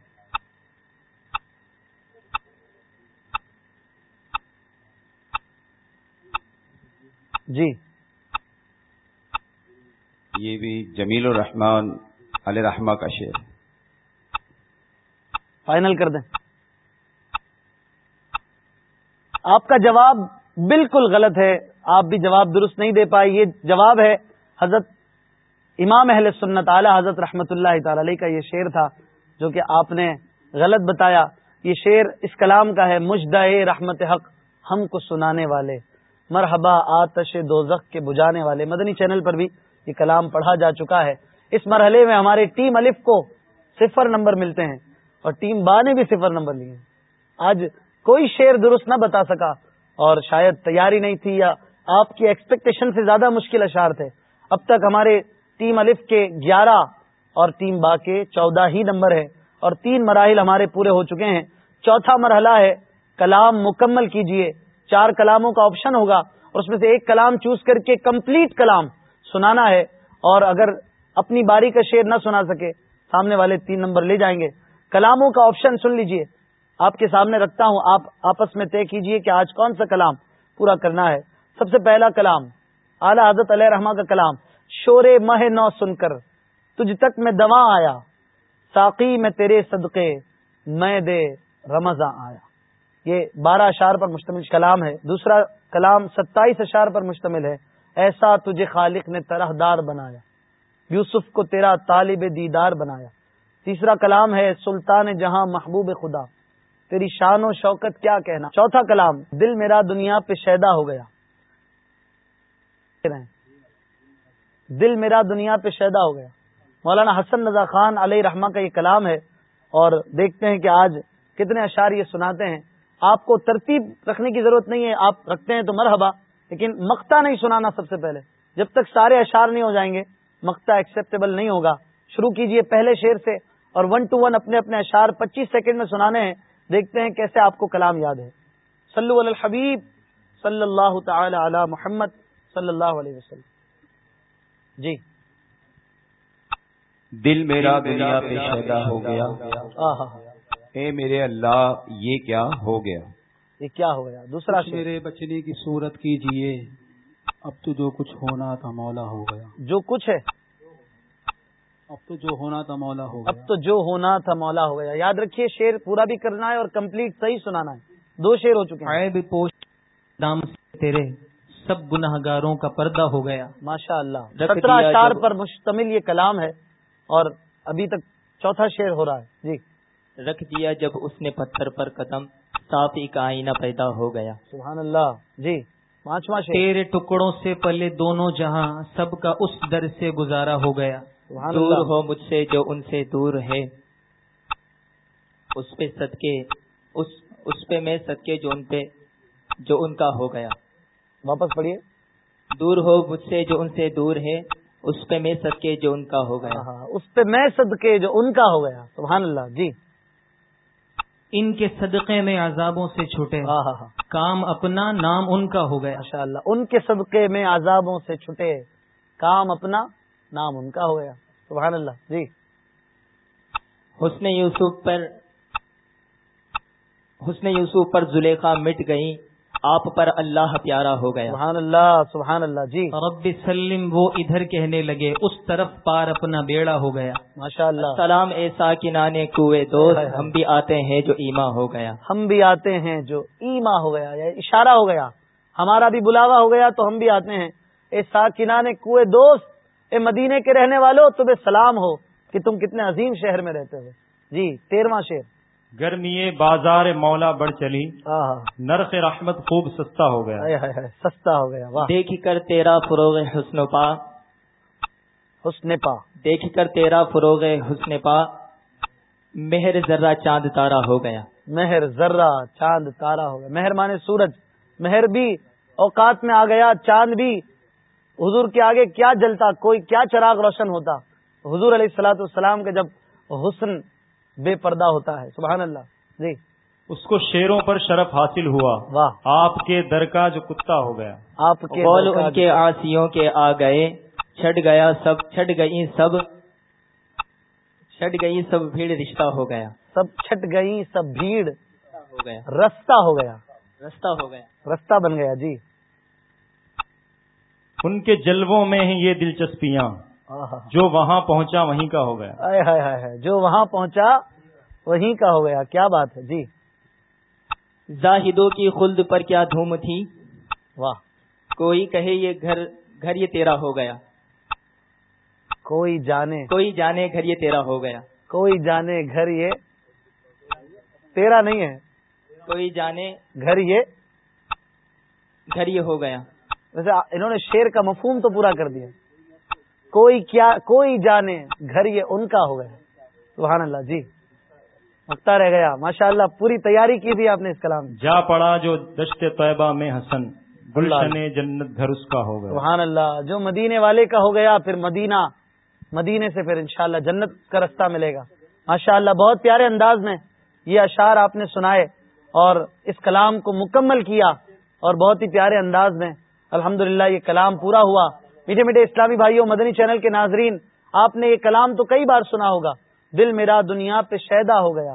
جی۔ یہ بھی جمیل الرحمان علیہ رحمہ کا شعر۔ ہے فائنل کر دیں۔ آپ کا جواب بالکل غلط ہے، آپ بھی جواب درست نہیں دے پائے، یہ جواب ہے حضرت امام اہل سنت، اعلی حضرت رحمت اللہ تعالی علیہ کا یہ شعر تھا، جو کہ آپ نے غلط بتایا۔ یہ شعر اس کلام کا ہے مجدہ رحمت حق ہم کو سنانے والے، مرحبا آتش دوزخ کے بجانے والے۔ مدنی چینل پر بھی یہ کلام پڑھا جا چکا ہے۔ اس مرحلے میں ہمارے ٹیم الف کو صفر نمبر ملتے ہیں اور ٹیم با نے بھی صفر نمبر لیے آج کوئی شعر درست نہ بتا سکا اور شاید تیاری نہیں تھی یا آپ کی ایکسپیکٹیشن سے زیادہ مشکل اشار تھے۔ اب تک ہمارے ٹیم الف کے گیارہ اور ٹیم با کے چودہ ہی نمبر ہے اور تین مراحل ہمارے پورے ہو چکے ہیں۔ چوتھا مرحلہ ہے، کلام مکمل کیجیے۔ چار کلاموں کا آپشن ہوگا اور اس میں سے ایک کلام چوز کر کے کمپلیٹ کلام سنانا ہے اور اگر اپنی باری کا شعر نہ سنا سکے، سامنے والے تین نمبر لے جائیں گے۔ کلاموں کا آپشن سن لیجیے۔ آپ کے سامنے رکھتا ہوں، آپ آپس میں طے کیجیے کہ آج کون سا کلام پورا کرنا ہے۔ سب سے پہلا کلام، اعلی حضرت علیہ رحمٰ کا کلام، شور مہ نو سن کر، تجھ تک میں دوا آیا، ساقی میں تیرے صدقے، میں دے رمضاں آیا۔ یہ بارہ اشار پر مشتمل کلام ہے۔ دوسرا کلام، ستائیس اشار پر مشتمل ہے۔ ایسا تجھے خالق نے طرح دار بنایا، یوسف کو تیرا طالب دیدار بنایا۔ تیسرا کلام ہے، سلطان جہاں محبوب خدا۔ تیری شان و شوکت کیا کہنا؟ چوتھا کلام، دل میرا دنیا پہ شیدا ہو گیا۔ دل میرا دنیا پہ شیدا ہو گیا۔ مولانا حسن رضا خان علیہ رحمہ کا یہ کلام ہے اور دیکھتے ہیں کہ آج کتنے اشعار یہ سناتے ہیں۔ آپ کو ترتیب رکھنے کی ضرورت نہیں ہے، آپ رکھتے ہیں تو مرحبا، لیکن مکتا نہیں سنانا سب سے پہلے۔ جب تک سارے اشعار نہیں ہو جائیں گے مکتا ایکسیپٹیبل نہیں ہوگا۔ شروع کیجیے پہلے شیر سے اور ون ٹو ون اپنے اپنے اشعار پچیس سیکنڈ میں سنانے ہیں۔ دیکھتے ہیں کیسے آپ کو کلام یاد ہے۔ صلو علی الحبیب صلی اللہ تعالی علی محمد صلی اللہ علیہ وسلم۔ جی۔ دل میرا دنیا پہ شیدا ہو گیا۔ اے میرے اللہ یہ کیا ہو گیا؟ یہ کیا ہو گیا؟ دوسرا میرے بچنے کی صورت کیجیے۔ اب تو جو کچھ ہونا تھا مولا ہو گیا۔ جو کچھ ہے۔ اب تو جو ہونا تھا مولا ہو اب تو جو ہونا تھا مولا ہو گیا۔ یاد رکھیے شیر پورا بھی کرنا ہے اور کمپلیٹ صحیح سنانا ہے۔ دو شیر ہو چکے ہیں۔ پوش دام تیرے سب گناہ گاروں کا پردہ ہو گیا۔ ماشاء اللہ سترہ اشار پر مشتمل یہ کلام ہے اور ابھی تک چوتھا شیر ہو رہا ہے۔ جی۔ رکھ دیا جب اس نے پتھر پر قدم صاف ایک آئینہ پیدا ہو گیا۔ سبحان اللہ جی۔ پانچواں شیر تیرے ٹکڑوں سے پلے دونوں جہاں سب کا اس در سے گزارا ہو گیا۔ دور اللہ۔ ہو مجھ سے جو ان سے دور ہے۔ اس پہ صدقے اس اس پہ میں صدقے جو ان پہ جو ان کا ہو گیا۔ واپس پڑھیے۔ دور ہو مجھ سے جو ان سے دور ہے اس پہ میں صدقے جو ان کا ہو گیا۔ ہاں اس پہ میں صدقے جو ان کا ہو گیا۔ سبحان اللہ جی۔ ان کے صدقے میں عذابوں سے چھوٹے ہاں ہاں ہاں۔ کام اپنا نام ان کا ہو گیا۔ ماشاء اللہ ان کے صدقے میں عذابوں سے چھٹے۔ کام اپنا نام ان کا ہو گیا۔ سبحان اللہ۔ جی۔ حسن یوسف پر حسن یوسف پر زلیخا مٹ گئی آپ پر اللہ پیارا ہو گیا۔ سبحان اللہ سبحان اللہ۔ جی۔ رب سلم وہ ادھر کہنے لگے اس طرف پار اپنا بیڑا ہو گیا۔ ماشاء اللہ۔ سلام ایسا کنانے کوئے دوست ہم بھی آتے ہیں جو ایما ہو گیا۔ ہم بھی آتے ہیں جو ایما ہو گیا یا اشارہ ہو گیا۔ ہمارا بھی بلاوا ہو گیا تو ہم بھی آتے ہیں۔ اے ساکنان کوئے دوست اے مدینے کے رہنے والوں تمہیں سلام ہو کہ تم کتنے عظیم شہر میں رہتے ہو۔ جی تیرواں شیر گرمی بازار مولا بڑھ چلی۔ ہاں نرخ رحمت خوب سستا ہو گیا۔ ہائے ہائے ہائے، سستا ہو گیا واہ۔ دیکھ کر تیرا فروغ حسن پا۔ حسن پا۔ دیکھ کر تیرا فروغ حسن پا۔ مہر ذرہ چاند تارا ہو گیا۔ مہر ذرہ چاند تارا ہو گیا۔ مہر مانے سورج مہر بھی اوقات میں آ گیا چاند بھی حضور کے آگے کیا جلتا کوئی کیا چراغ روشن ہوتا؟ حضور علیہ السلاۃ والسلام کا جب حسن بے پردہ ہوتا ہے سبحان اللہ۔ جی۔ اس کو شیروں پر شرف حاصل ہوا۔ واہ۔ آپ کے در کا جو کتا ہو گیا۔ آپ کے بول ان کے آسیوں کے آ گئے۔ چھٹ گیا سب چھٹ گئی سب۔ چھٹ گئی سب بھیڑ رشتہ ہو گیا۔ سب چھٹ گئی سب بھیڑ ہو گیا۔ رستہ ہو گیا۔ رستہ ہو گیا۔ رستہ بن گیا جی۔ ان کے جلووں میں ہیں یہ دلچسپیاں۔ جو وہاں پہنچا وہیں کا ہو گیا۔ جو وہاں پہنچا وہیں کا ہو گیا۔ کیا بات ہے؟ جی۔ زاہدوں کی خلد پر کیا دھوم تھی؟ واہ۔ کوئی کہے یہ گھر گھر یہ تیرا ہو گیا۔ کوئی جانے۔ کوئی جانے گھر یہ تیرا ہو گیا۔ کوئی جانے گھر یہ تیرا نہیں ہے۔ کوئی جانے گھر یہ گھر یہ ہو گیا۔ ویسے انہوں نے شیر کا مفہوم تو پورا کر دیا۔ کوئی کیا کوئی جانے گھر یہ ان کا ہو گیا سبحان اللہ جی۔ مکتا رہ گیا۔ ماشاء اللہ پوری تیاری کی تھی آپ نے اس کلام جا پڑا جو دشت طیبہ میں حسن گلشن جنت گھر اس کا ہو گیا سبحان اللہ جو مدینے والے کا ہو گیا پھر مدینہ مدینے سے پھر انشاءاللہ جنت کا رستہ ملے گا۔ ماشاء اللہ بہت پیارے انداز میں یہ اشعار آپ نے سنائے اور اس کلام کو مکمل کیا اور بہت ہی پیارے انداز میں الحمد یہ کلام پورا ہوا۔ میٹھے میٹھے اسلامی بھائیوں، مدنی چینل کے ناظرین، آپ نے یہ کلام تو کئی بار سنا ہوگا۔ دل میرا دنیا پہ شیدا ہو گیا۔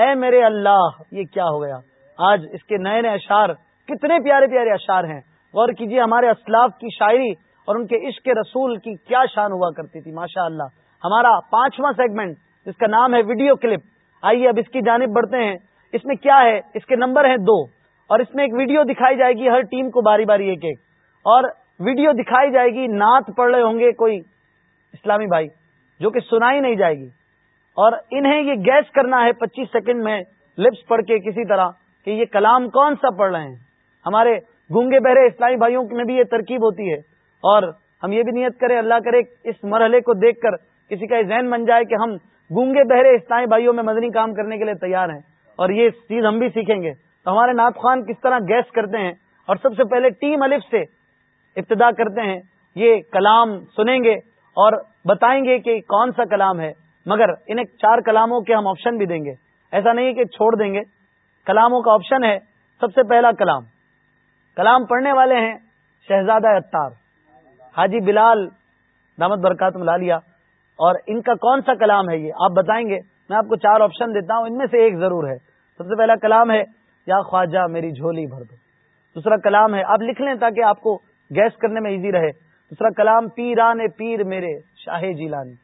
اے میرے اللہ، یہ کیا ہو گیا؟ آج اس کے نئے نئے اشعار کتنے پیارے پیارے اشعار ہیں۔ غور کیجیے ہمارے اسلاف کی شاعری اور ان کے عشق رسول کی کیا شان ہوا کرتی تھی ماشاء اللہ ہمارا پانچواں سیگمنٹ جس کا نام ہے ویڈیو کلپ۔ آئیے اب اس کی جانب بڑھتے ہیں۔ اس میں کیا ہے؟ اس کے نمبر ہیں دو۔ اور اس میں ایک ویڈیو دکھائی جائے گی ہر ٹیم کو باری باری ایک ایک۔ اور ویڈیو دکھائی جائے گی، نعت پڑھ رہے ہوں گے کوئی اسلامی بھائی، جو کہ سنائی نہیں جائے گی۔ اور انہیں یہ گیس کرنا ہے پچیس سیکنڈ میں لپس پڑھ کے کسی طرح کہ یہ کلام کون سا پڑھ رہے ہیں۔ ہمارے گونگے بہرے اسلامی بھائیوں میں بھی یہ ترکیب ہوتی ہے۔ اور ہم یہ بھی نیت کریں، اللہ کرے اس مرحلے کو دیکھ کر کسی کا ذہن بن جائے کہ ہم گونگے بہرے اسلامی بھائیوں میں مدنی کام کرنے کے لیے تیار ہیں۔ اور یہ چیز ہم بھی سیکھیں گے۔ تو ہمارے نعت خان کس طرح گیس کرتے ہیں؟ اور سب سے پہلے ٹیم الف سے ابتدا کرتے ہیں، یہ کلام سنیں گے اور بتائیں گے کہ کون سا کلام ہے۔ مگر انہیں چار کلاموں کے ہم آپشن بھی دیں گے۔ ایسا نہیں کہ چھوڑ دیں گے۔ کلاموں کا آپشن ہے سب سے پہلا کلام۔ کلام پڑھنے والے ہیں شہزادہ اتار حاجی بلال دامت برکات ملا لیا اور ان کا کون سا کلام ہے یہ؟ آپ بتائیں گے۔ میں آپ کو چار آپشن دیتا ہوں۔ ان میں سے ایک ضرور ہے۔ سب سے پہلا کلام ہے، یا خواجہ میری جھولی بھر دو۔ دوسرا کلام ہے، آپ لکھ لیں تاکہ آپ کو گیس کرنے میں ایزی رہے۔ دوسرا کلام، پیران پیر میرے، شاہ جیلانی۔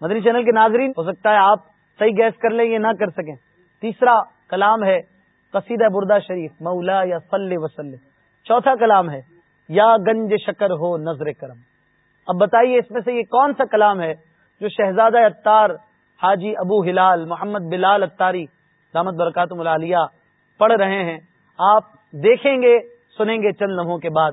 مدنی چینل کے ناظرین، ہو سکتا ہے آپ صحیح گیس کر لیں، یہ نہ کر سکیں۔ تیسرا کلام ہے، قصیدہ بردہ شریف مولا یا صلی وسلم۔ چوتھا کلام ہے، یا گنج شکر ہو نظر کرم۔ اب بتائیے، اس میں سے یہ کون سا کلام ہے جو شہزادہ اتار حاجی ابو ہلال محمد بلال اتاری دامت برکات ملالیہ پڑھ رہے ہیں؟ آپ دیکھیں گے، سنیں گے چند لمحوں کے بعد۔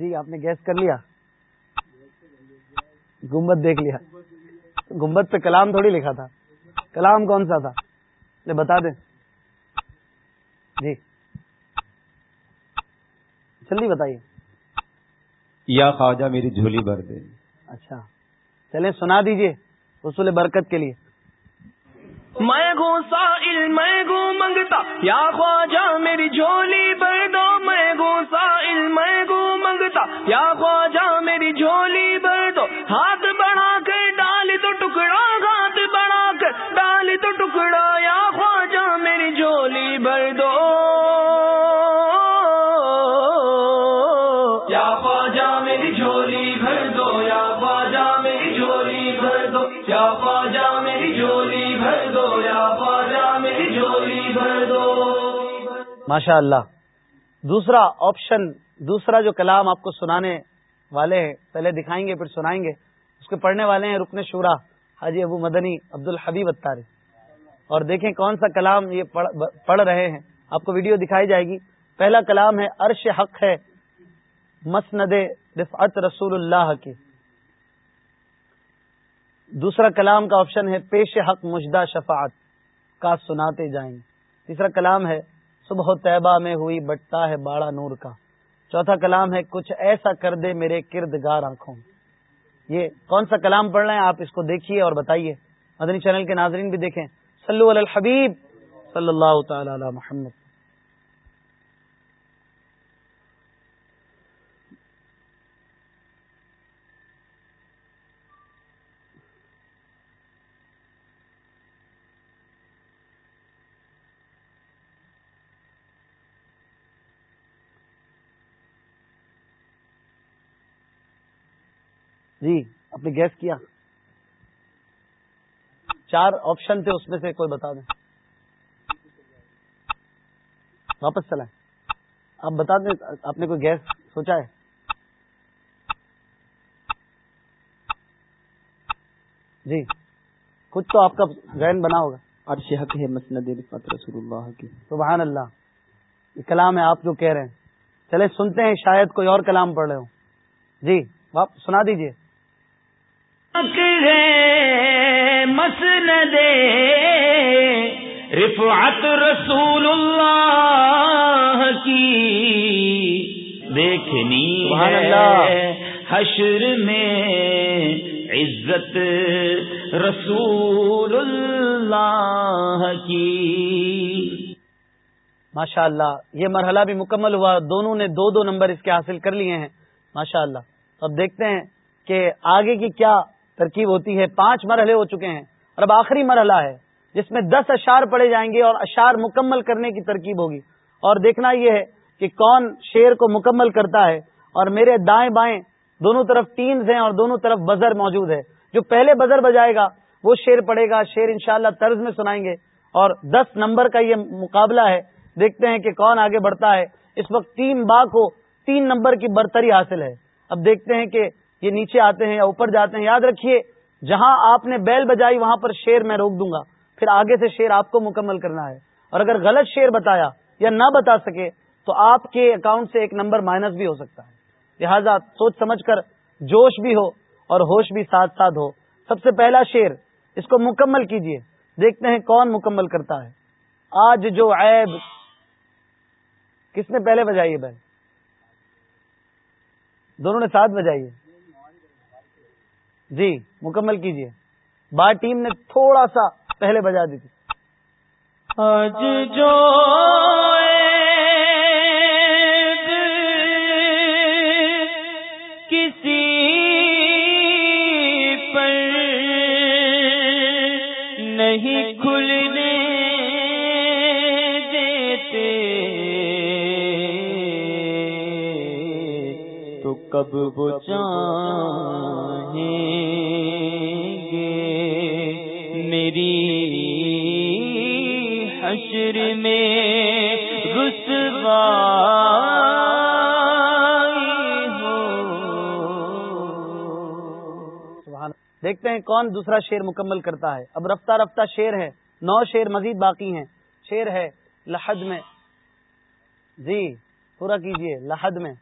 جی آپ نے گیس کر لیا۔ گمبت دیکھ لیا۔ گمبت پہ کلام تھوڑی لکھا تھا۔ کلام کون سا تھا؟ لے بتا دیں۔ جی۔ جلدی بتائیے۔ یا خواجہ میری جھولی بھر دے۔ اچھا۔ چلیں سنا دیجیے رسول برکت کے لیے۔ میں گو سائل میں گو منگتا۔ یا خواجہ میری جھولی بھر دو۔ یا خواجہ میری جھولی بھر دو، ہاتھ بڑھا کر ڈال تو ٹکڑا ہاتھ بڑھا کر ڈال تو ٹکڑا یا خواجہ میری جھولی بھر دو۔ یا خواجہ میری جھولی بھر دو، یا خواجہ میری جھولی بھر دو۔ یا خواجہ میری جھولی بھر دو، یا خواجہ میری جھولی بھر دو۔ ماشاء اللہ دوسرا آپشن دوسرا جو کلام آپ کو سنانے والے ہیں، پہلے دکھائیں گے، پھر سنائیں گے۔ اس کے پڑھنے والے ہیں رکن شورا، حاجی ابو مدنی عبد الحبیب اتاری اور دیکھیں کون سا کلام یہ پڑھ رہے ہیں۔ آپ کو ویڈیو دکھائی جائے گی۔ پہلا کلام ہے، عرش حق ہے، مسند رفعت رسول اللہ کی۔ دوسرا کلام کا آپشن ہے، پیش حق مجدہ شفاعت کا سناتے جائیں۔ تیسرا کلام ہے، صبح و طیبہ میں ہوئی بٹتا ہے باڑا نور کا۔ چوتھا کلام ہے، کچھ ایسا کر دے میرے کردگار آنکھوں یہ کون سا کلام پڑھ رہے ہیں؟ آپ اس کو دیکھیے اور بتائیے۔ مدنی چینل کے ناظرین بھی دیکھیں۔ صلو علی الحبیب صلی اللہ تعالی علی محمد۔ جی آپ نے گیس کیا۔ چار آپشن تھے اس میں سے کوئی بتا دیں۔ واپس چلائیں آپ بتا دیں آپ نے کوئی گیس سوچا ہے؟ جی کچھ تو آپ کا ذہن بنا ہوگا۔ عرش حق ہے مسند رسول اللہ کی۔ سبحان اللہ۔ یہ کلام ہے آپ جو کہہ رہے ہیں۔ چلے سنتے ہیں شاید کوئی اور کلام پڑھ رہے ہوں۔ جی آپ سنا دیجیے۔ مسند رفعت رسول اللہ کی دیکھنی ہے۔ حشر میں عزت رسول اللہ کی۔ ماشاء اللہ یہ مرحلہ بھی مکمل ہوا۔ دونوں نے دو دو نمبر اس کے حاصل کر لیے ہیں۔ ماشاء اللہ اب دیکھتے ہیں کہ آگے کی کیا ترکیب ہوتی ہے، پانچ مرحلے ہو چکے ہیں۔ اور اب آخری مرحلہ ہے، جس میں دس اشار پڑے جائیں گے اور اشار مکمل کرنے کی ترکیب ہوگی۔ اور دیکھنا یہ ہے کہ کون شیر کو مکمل کرتا ہے۔ اور میرے دائیں بائیں دونوں طرف ٹیمز ہیں اور دونوں طرف بزر موجود ہے۔ جو پہلے بزر بجائے گا، وہ شیر پڑے گا شیر انشاءاللہ طرز میں سنائیں گے۔ اور دس نمبر کا یہ مقابلہ ہے، دیکھتے ہیں کہ کون آگے بڑھتا ہے۔ اس وقت تین با کو تین نمبر کی برتری حاصل ہے۔ اب دیکھتے ہیں کہ یہ نیچے آتے ہیں یا اوپر جاتے ہیں، یاد رکھیے، جہاں آپ نے بیل بجائی، وہاں پر شیر میں روک دوں گا۔ پھر آگے سے شیر آپ کو مکمل کرنا ہے۔ اور اگر غلط شیر بتایا یا نہ بتا سکے، تو آپ کے اکاؤنٹ سے ایک نمبر مائنس بھی ہو سکتا ہے۔ لہذا سوچ سمجھ کر جوش بھی ہو اور ہوش بھی ساتھ ساتھ ہو۔ سب سے پہلا شیر، اس کو مکمل کیجیے۔ دیکھتے ہیں کون مکمل کرتا ہے۔ آج جو عیب، کس نے پہلے بجائی ہے بہن دونوں نے ساتھ بجائی ہے۔ جی مکمل کیجیے بار ٹیم نے تھوڑا سا پہلے بجا دی تھی۔ آج جو تو کب بچا حشر میں رسوا دیکھتے ہیں کون دوسرا شیر مکمل کرتا ہے۔ اب رفتہ رفتہ شیر ہے۔ نو شیر مزید باقی ہیں۔ شیر ہے لحد میں۔ جی پورا کیجیے، لحد میں۔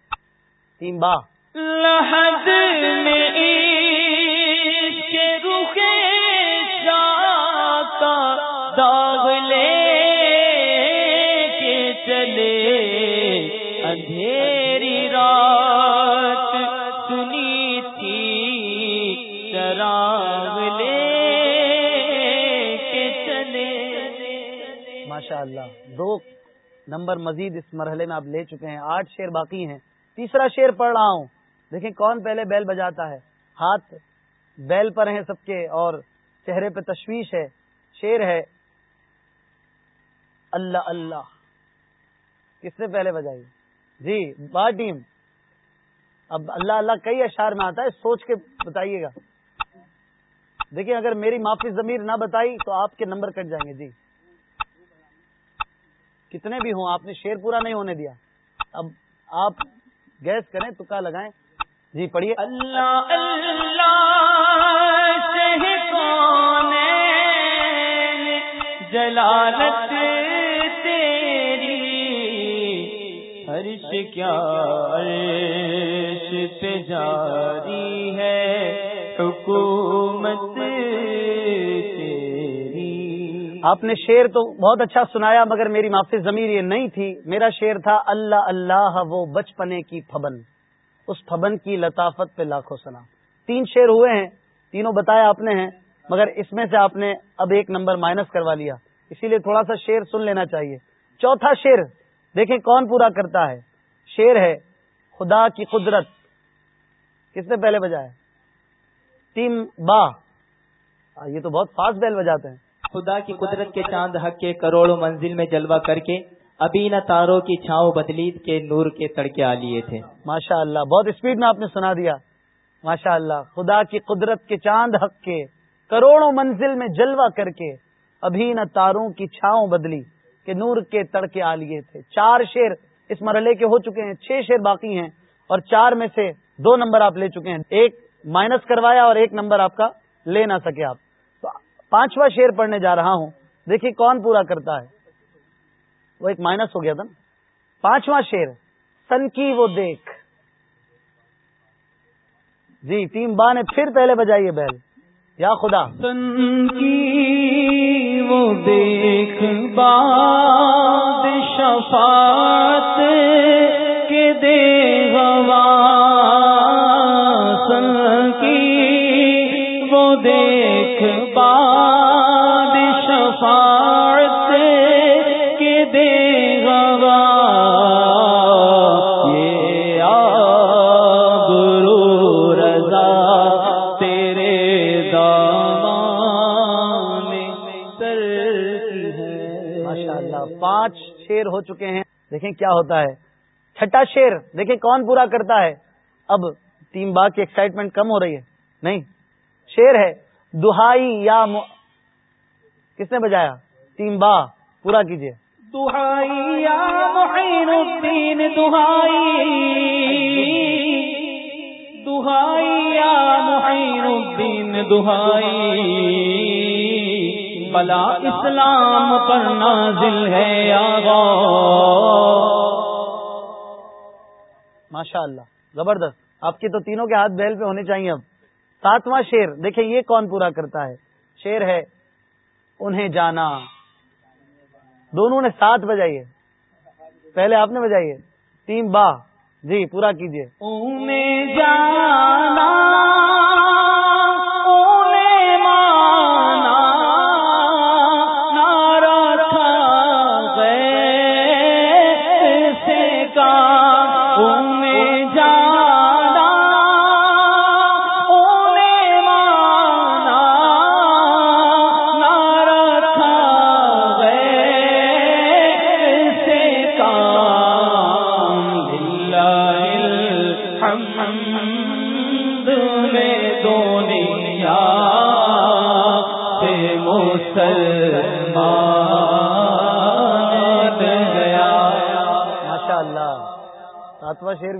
تین با۔ لحد میں داغ لے کے چلے۔ اندھیری رات سنی تھی، چراغ لے کے چلے۔ ماشاء اللہ دو نمبر مزید اس مرحلے میں آپ لے چکے ہیں۔ آٹھ شیر باقی ہیں۔ تیسرا شیر پڑھ رہا ہوں۔ دیکھیں کون پہلے بیل بجاتا ہے؟ ہاتھ بیل پر ہیں سب کے اور چہرے پہ تشویش ہے، شیر ہے۔ اللہ اللہ۔ کس نے پہلے بجائی؟ جی با ٹیم۔ اب اللہ اللہ کئی اشار میں آتا ہے، سوچ کے بتائیے گا۔ دیکھیں اگر میری معافی ضمیر نہ بتائی تو آپ کے نمبر کٹ جائیں گے۔ جی۔ کتنے بھی ہوں، آپ نے شیر پورا نہیں ہونے دیا۔ اب آپ گیس کریں تو لگائیں۔ جی پڑھیے۔ اللہ اللہ جلالت عرش کیا عرش پہ جاری ہے حکومت آپ نے شیر تو بہت اچھا سنایا مگر میری معافی ضمیر یہ نہیں تھی۔ میرا شیر تھا اللہ اللہ وہ بچپنے کی پھبن۔ اس پھبن کی لطافت پہ لاکھوں سنا تین شیر ہوئے ہیں، تینوں بتایا آپ نے ہیں، مگر اس میں سے آپ نے اب ایک نمبر مائنس کروا لیا۔ اسی لیے تھوڑا سا شیر سن لینا چاہیے۔ چوتھا شیر دیکھیں کون پورا کرتا ہے۔ شیر ہے، خدا کی قدرت۔ کس نے پہلے بجایا؟ تیم با۔ یہ تو بہت فاسٹ بیل بجاتے ہیں۔ خدا کی قدرت کے چاند حق کے کروڑوں منزل میں جلوہ کر کے ابھی نہ تاروں کی چھاؤں بدلی کے نور کے تڑکے آ لیے تھے۔ ماشاء اللہ، بہت اسپیڈ میں آپ نے سنا دیا۔ ماشاء اللہ، خدا کی قدرت کے چاند حق کے کروڑوں منزل میں جلوہ کر کے ابھی نہ تاروں کی چھاؤں بدلی کہ نور کے تڑکے آ لیے تھے۔ چار شیر اس مرحلے کے ہو چکے ہیں، چھ شیر باقی ہیں اور چار میں سے دو نمبر آپ لے چکے ہیں۔ ایک مائنس کروایا اور ایک نمبر آپ کا لے نہ سکے آپ۔ پانچواں شیر پڑھنے جا رہا ہوں۔ دیکھیے کون پورا کرتا ہے۔ وہ ایک مائنس ہو گیا تھا پانچواں شیر سن کی وہ دیکھ۔ جی تین با نے پھر پہلے بجائیے بیل۔ یا خدا۔ سن کی وہ دیکھ باد شفاعت کے دیکھ شیر ہو چکے ہیں۔ دیکھیں کیا ہوتا ہے۔ چھٹا شیر، دیکھیں کون پورا کرتا ہے۔ اب تین باغ کی ایکسائٹمنٹ کم ہو رہی ہے۔ نہیں، شیر ہے۔ دہائی یا م... کس نے بجایا؟ تین با پورا کیجیے دہائی یا معین الدین، دہائی۔ دہائی یا معین الدین، دہائی۔ بلا اسلام پر نازل ہے آغا ماشاء اللہ زبردست۔ آپ کے تو تینوں کے ہاتھ بیل پہ ہونے چاہیے اب۔ ساتواں شیر دیکھیں یہ کون پورا کرتا ہے۔ شیر ہے، انہیں جانا۔ دونوں نے ساتھ بجائیے۔ پہلے آپ نے بجائیے۔ تین با۔ جی پورا کیجیے۔ جانا۔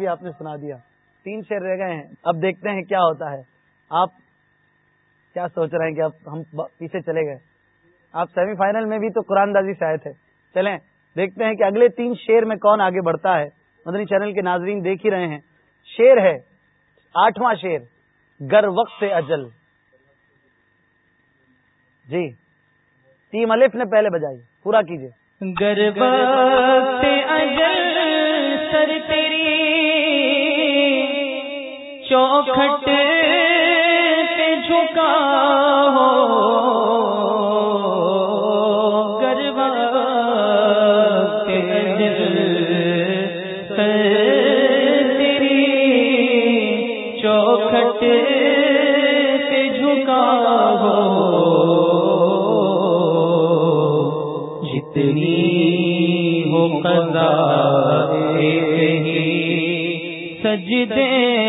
بھی آپ نے سنا دیا۔ تین شیر رہ گئے ہیں۔ اب دیکھتے ہیں کیا ہوتا ہے۔ آپ کیا سوچ رہے ہیں کہ اب ہم پیچھے چلے گئے۔ آپ سیمی فائنل میں بھی تو قرآن دازی سے آئے تھے چلیں، دیکھتے ہیں کہ اگلے تین شیر میں کون آگے بڑھتا ہے۔ مدنی چینل کے ناظرین دیکھ ہی رہے ہیں۔ شیر ہے، آٹھواں شیر، گر وقت سے اجل۔ جی تیم الف نے پہلے بجائی۔ پورا کیجیے گر وقت اجل، سر تیری چوکھٹ پہ جھکا ہو۔ گروا تیری چوکھٹ پہ جھکا ہو۔ جتنی ہو قضا سجدے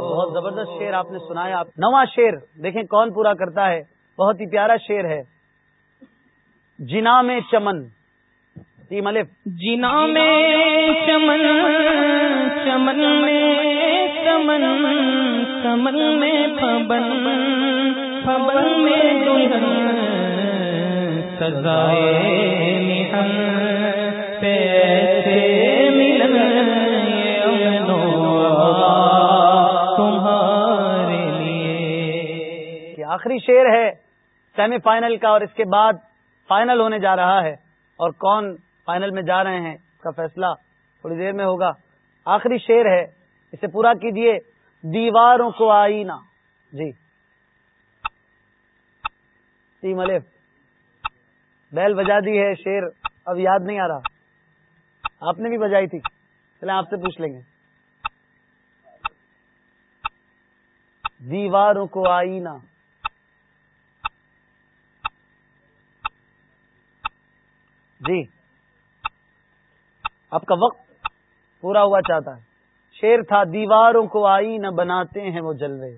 بہت زبردست شیر آپ نے سنایا۔ نواں شیر دیکھیں کون پورا کرتا ہے۔ بہت ہی پیارا شیر ہے۔ جنا میں چمن۔ تیم الف۔ جنا میں چمن چمن میں چمن چمن میں پبن پبن میں دلہن۔ سزائے پیسے آخری شیر ہے سیمی فائنل کا اور اس کے بعد فائنل ہونے جا رہا ہے اور کون فائنل میں جا رہے ہیں اس کا فیصلہ تھوڑی دیر میں ہوگا آخری شیر ہے اسے پورا کیجیے دیواروں کو آئینہ جی ٹیم الف بیل بجا دی ہے شیر اب یاد نہیں آ رہا آپ نے بھی بجائی تھی چلے آپ سے پوچھ لیں گے۔ دیواروں کو آئینہ۔ جی۔ آپ کا وقت پورا ہوا چاہتا ہے۔ شیر تھا، دیواروں کو آئی نہ بناتے ہیں وہ جلوے۔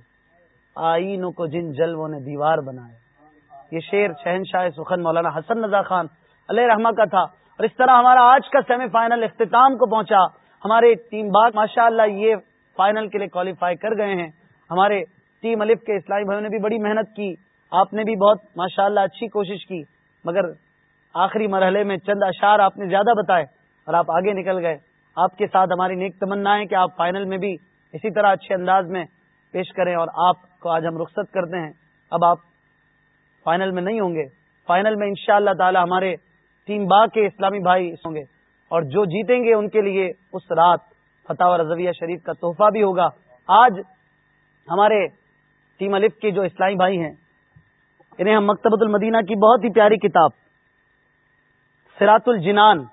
آئینوں کو جن جلووں نے دیوار بنایا۔ یہ شیر شہنشاہ سخن مولانا حسن نزا خان علیہ رحمہ کا تھا۔ اور اس طرح ہمارا آج کا سیمی فائنل اختتام کو پہنچا۔ ہمارے ٹیم باغ ماشاء اللہ یہ فائنل کے لیے کوالیفائی کر گئے ہیں۔ ہمارے ٹیم الف کے اسلامی بھائیوں نے بھی بڑی محنت کی۔ آپ نے بھی بہت ماشاء اللہ اچھی کوشش کی۔ مگر آخری مرحلے میں چند اشار آپ نے زیادہ بتائے اور آپ آگے نکل گئے۔ آپ کے ساتھ ہماری نیک تمنا ہے کہ آپ فائنل میں بھی اسی طرح اچھے انداز میں پیش کریں اور آپ کو آج ہم رخصت کرتے ہیں۔ اب آپ فائنل میں نہیں ہوں گے۔ فائنل میں انشاء اللہ تعالی ہمارے تین باغ کے اسلامی بھائی ہوں گے۔ اور جو جیتیں گے ان کے لیے اس رات فتح و رضویہ شریف کا تحفہ بھی ہوگا۔ آج ہمارے ٹیم الف کے جو اسلامی بھائی ہیں، انہیں ہم مکتبۃ المدینہ کی بہت ہی پیاری کتاب سرات الجنان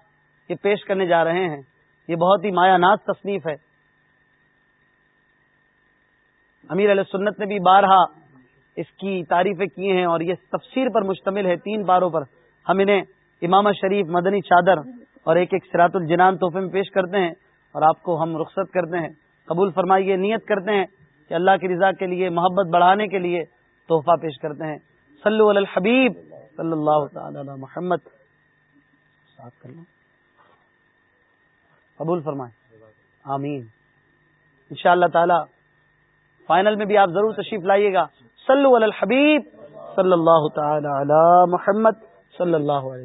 یہ پیش کرنے جا رہے ہیں۔ یہ بہت ہی مایا ناز تصنیف ہے۔ امیر علیہ سنت نے بھی بارہا اس کی تعریفیں کی ہیں اور یہ تفسیر پر مشتمل ہے تین باروں پر۔ ہم انہیں امام شریف مدنی چادر اور ایک ایک سرات الجنان تحفے میں پیش کرتے ہیں اور آپ کو ہم رخصت کرتے ہیں۔ قبول فرمائیے، نیت کرتے ہیں کہ اللہ کی رضا کے لیے، محبت بڑھانے کے لیے تحفہ پیش کرتے ہیں۔ صلو علی الحبیب صلی اللہ تعالی علی محمد۔ کر لوں قبول فرمائیں۔ آمین۔ ان شاء اللہ تعالی فائنل میں بھی آپ ضرور تشریف لائیے گا۔ صلو علی الحبیب صلی اللہ تعالی علی محمد صلی اللہ علیہ